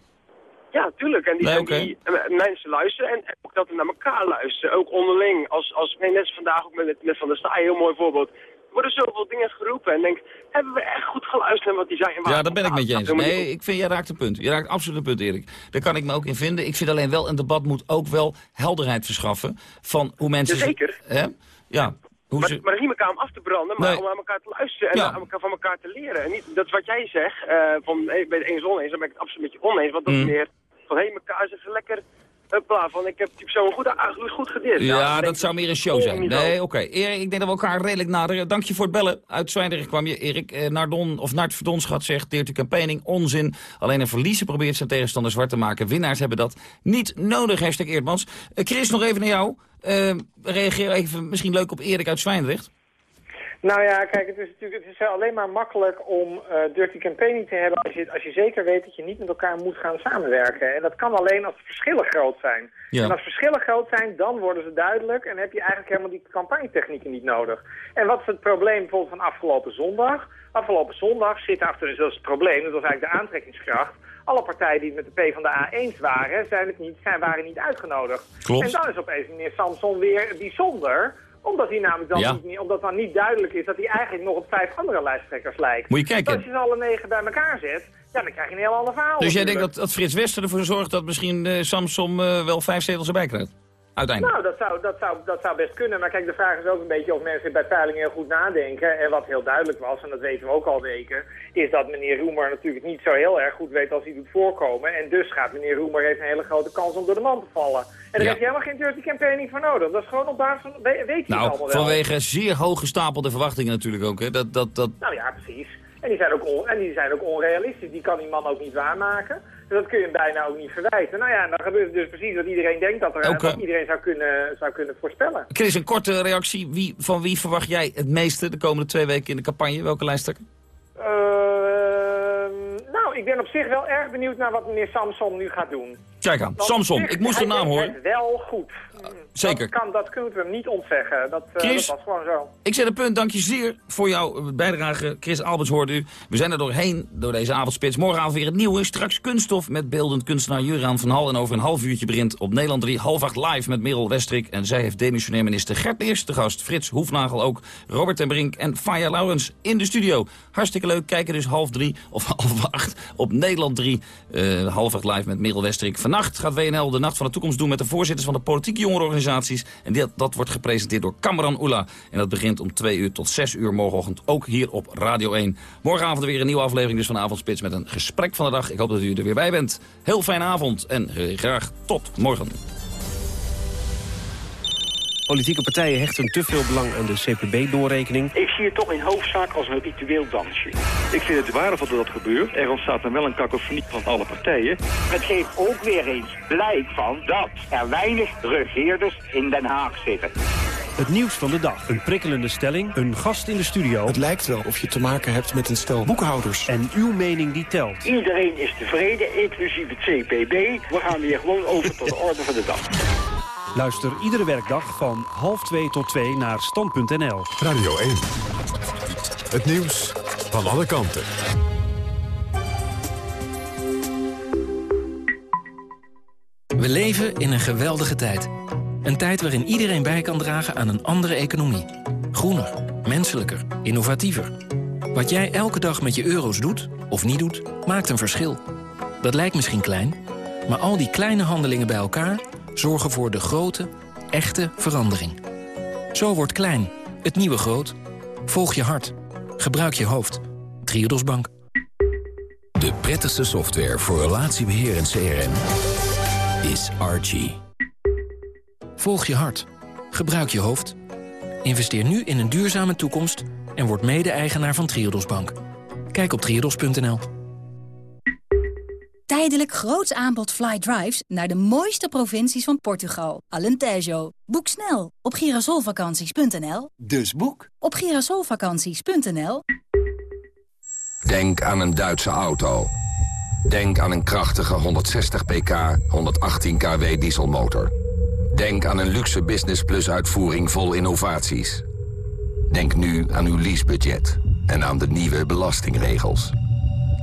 Ja, tuurlijk. En die, Nee, eh, mensen luisteren en ook dat we naar elkaar luisteren. Ook onderling. Als, als nee, net als vandaag ook met, met Van der Staaij, heel mooi voorbeeld. Worden zoveel dingen geroepen en denk, hebben we echt goed geluisterd naar wat die zei? Ja, daar ben ik met je eens. Nee, ik vind, jij raakt een punt. Je raakt absoluut een punt, Erik. Daar kan ik me ook in vinden. Ik vind alleen wel, een debat moet ook wel helderheid verschaffen van hoe mensen... Jazeker. Hè? Ja, Maar, ze... maar niet elkaar om af te branden, maar Nee. om aan elkaar te luisteren en Ja. aan elkaar, van elkaar te leren. En niet, dat is wat jij zegt, eh, van hey, ben het eens oneens, dan ben ik het absoluut met je oneens. Want dat is Mm. meer van hé, elkaar is lekker, hupla, van ik heb die persoon goed, goed, goed gedist. Ja, dan dat zou meer een show zijn. Nee, oké. Erik, ik denk dat we elkaar redelijk naderen. Dank je voor het bellen. Uit Zwijndrecht kwam je. Erik eh, Nardon, of Nart Verdonschat zegt, Dirty Campaigning, onzin. Alleen een verliezer probeert zijn tegenstander zwart te maken. Winnaars hebben dat niet nodig, hashtag Eerdmans. Eh, Chris, nog even naar jou. Eh, reageer even misschien leuk op Erik uit Zwijndrecht. Nou ja, kijk, het is natuurlijk het is alleen maar makkelijk om eh, dirty campaigning te hebben als je, als je zeker weet dat je niet met elkaar moet gaan samenwerken. En dat kan alleen als de verschillen groot zijn. Ja. En als verschillen groot zijn, dan worden ze duidelijk en heb je eigenlijk helemaal die campagnetechnieken niet nodig. En wat is het probleem bijvoorbeeld van afgelopen zondag? Afgelopen zondag zit achter, dus dat is het probleem, dat was eigenlijk de aantrekkingskracht. Alle partijen die het met de P van de A eens waren, zijn het niet, zijn, waren niet uitgenodigd. Klopt. En dan is opeens meneer Samson weer bijzonder omdat hij namelijk dan Ja. niet meer, omdat dan niet duidelijk is dat hij eigenlijk nog op vijf andere lijsttrekkers lijkt. Moet je kijken. Als je ze alle negen bij elkaar zet, ja, dan krijg je een heel ander verhaal. Dus jij denkt dat, dat Frits Wester ervoor zorgt dat misschien eh, Samsom eh, wel vijf zetels erbij krijgt? Uiteindelijk. Nou, dat zou, dat, zou, dat zou best kunnen. Maar kijk, de vraag is ook een beetje of mensen bij peilingen heel goed nadenken. En wat heel duidelijk was, en dat weten we ook al weken, is dat meneer Roemer natuurlijk niet zo heel erg goed weet als hij doet voorkomen. En dus gaat meneer Roemer heeft een hele grote kans om door de man te vallen. En daar Ja. heeft hij helemaal geen dirty campaigning voor nodig. Dat is gewoon op basis van, we- weet het Nou, allemaal wel. vanwege zeer hoog gestapelde verwachtingen natuurlijk ook. Hè. Dat, dat, dat, Nou ja, precies. En die, zijn ook on- en die zijn ook onrealistisch. Die kan die man ook niet waarmaken. Dat kun je hem bijna ook niet verwijten. Nou ja, dan gebeurt het dus precies wat iedereen denkt dat er wat iedereen zou kunnen, zou kunnen voorspellen. Chris, een korte reactie. Wie, van wie verwacht jij het meeste de komende twee weken in de campagne? Welke lijsttrekker? Ehm, nou, ik ben op zich wel erg benieuwd naar wat meneer Samson nu gaat doen. Kijk aan, Samson. Ik moest de hij naam horen. het wel goed. Zeker. Dat, kan, dat kunnen we hem niet ontzeggen. Dat, eh, Chris? dat was gewoon zo. Ik zet een punt. Dank je zeer voor jouw bijdrage. Chris Alberts hoorde u. We zijn er doorheen door deze avondspits. Morgenavond weer het nieuwe. Straks kunststof met beeldend kunstenaar Juraan van Hal. En over een half uurtje begint op Nederland 3 half acht live met Merel Westrik. En zij heeft demissionair minister Gert Leers te gast. Frits Hoefnagel ook. Robert ten Brink en Faya Laurens in de studio. Hartstikke leuk. Kijken dus half drie of half acht op Nederland 3. eh, half acht live met Merel Westrik. Vannacht gaat WNL de Nacht van de Toekomst doen met de voorzitters van de politieke jongerenorganisaties. En dat wordt gepresenteerd door Kamran Oela. En dat begint om 2 uur tot 6 uur morgenochtend. Ook hier op Radio 1. Morgenavond weer een nieuwe aflevering dus van Avondspits met een gesprek van de dag. Ik hoop dat u er weer bij bent. Heel fijne avond en eh, graag tot morgen. Politieke partijen hechten te veel belang aan de CPB-doorrekening. Ik zie het toch in hoofdzaak als een ritueel dansje. Ik vind het waardevol dat dat gebeurt. Er ontstaat dan wel een kakofonie van alle partijen. Het geeft ook weer eens blijk van dat er weinig regeerders in Den Haag zitten. Het nieuws van de dag. Een prikkelende stelling. Een gast in de studio. Het lijkt wel of je te maken hebt met een stel boekhouders. En uw mening die telt. Iedereen is tevreden, inclusief het CPB. We gaan weer gewoon over tot de orde van de dag. Luister iedere werkdag van half 2 tot 2 naar stand.nl. Radio 1. Het nieuws van alle kanten. We leven in een geweldige tijd. Een tijd waarin iedereen bij kan dragen aan een andere economie. Groener, menselijker, innovatiever. Wat jij elke dag met je euro's doet, of niet doet, maakt een verschil. Dat lijkt misschien klein, maar al die kleine handelingen bij elkaar... zorgen voor de grote, echte verandering. Zo wordt klein, het nieuwe groot. Volg je hart. Gebruik je hoofd. Triodos Bank. De prettigste software voor relatiebeheer en CRM is Archie. Volg je hart. Gebruik je hoofd. Investeer nu in een duurzame toekomst en word mede-eigenaar van Triodos Bank. Kijk op triodos.nl. Tijdelijk groots aanbod fly drives naar de mooiste provincies van Portugal. Alentejo. Boek snel op girasolvakanties.nl. Dus boek op girasolvakanties.nl. Denk aan een Duitse auto. Denk aan een krachtige 160 pk, 118 kW dieselmotor. Denk aan een luxe Business Plus uitvoering vol innovaties. Denk nu aan uw leasebudget en aan de nieuwe belastingregels.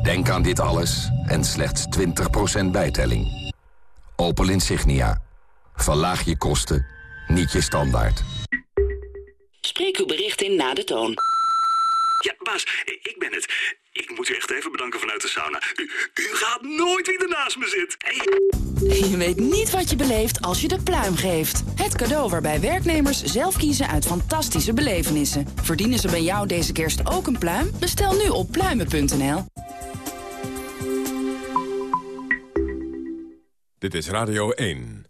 Denk aan dit alles en slechts 20% bijtelling. Opel Insignia. Verlaag je kosten, niet je standaard. Spreek uw bericht in na de toon. Ja, baas, ik ben het. Ik moet u echt even bedanken vanuit de sauna. U, u gaat nooit wie er naast me zit. Je weet niet wat je beleeft als je de pluim geeft. Het cadeau waarbij werknemers zelf kiezen uit fantastische belevenissen. Verdienen ze bij jou deze kerst ook een pluim? Bestel nu op pluimen.nl. Dit is Radio 1.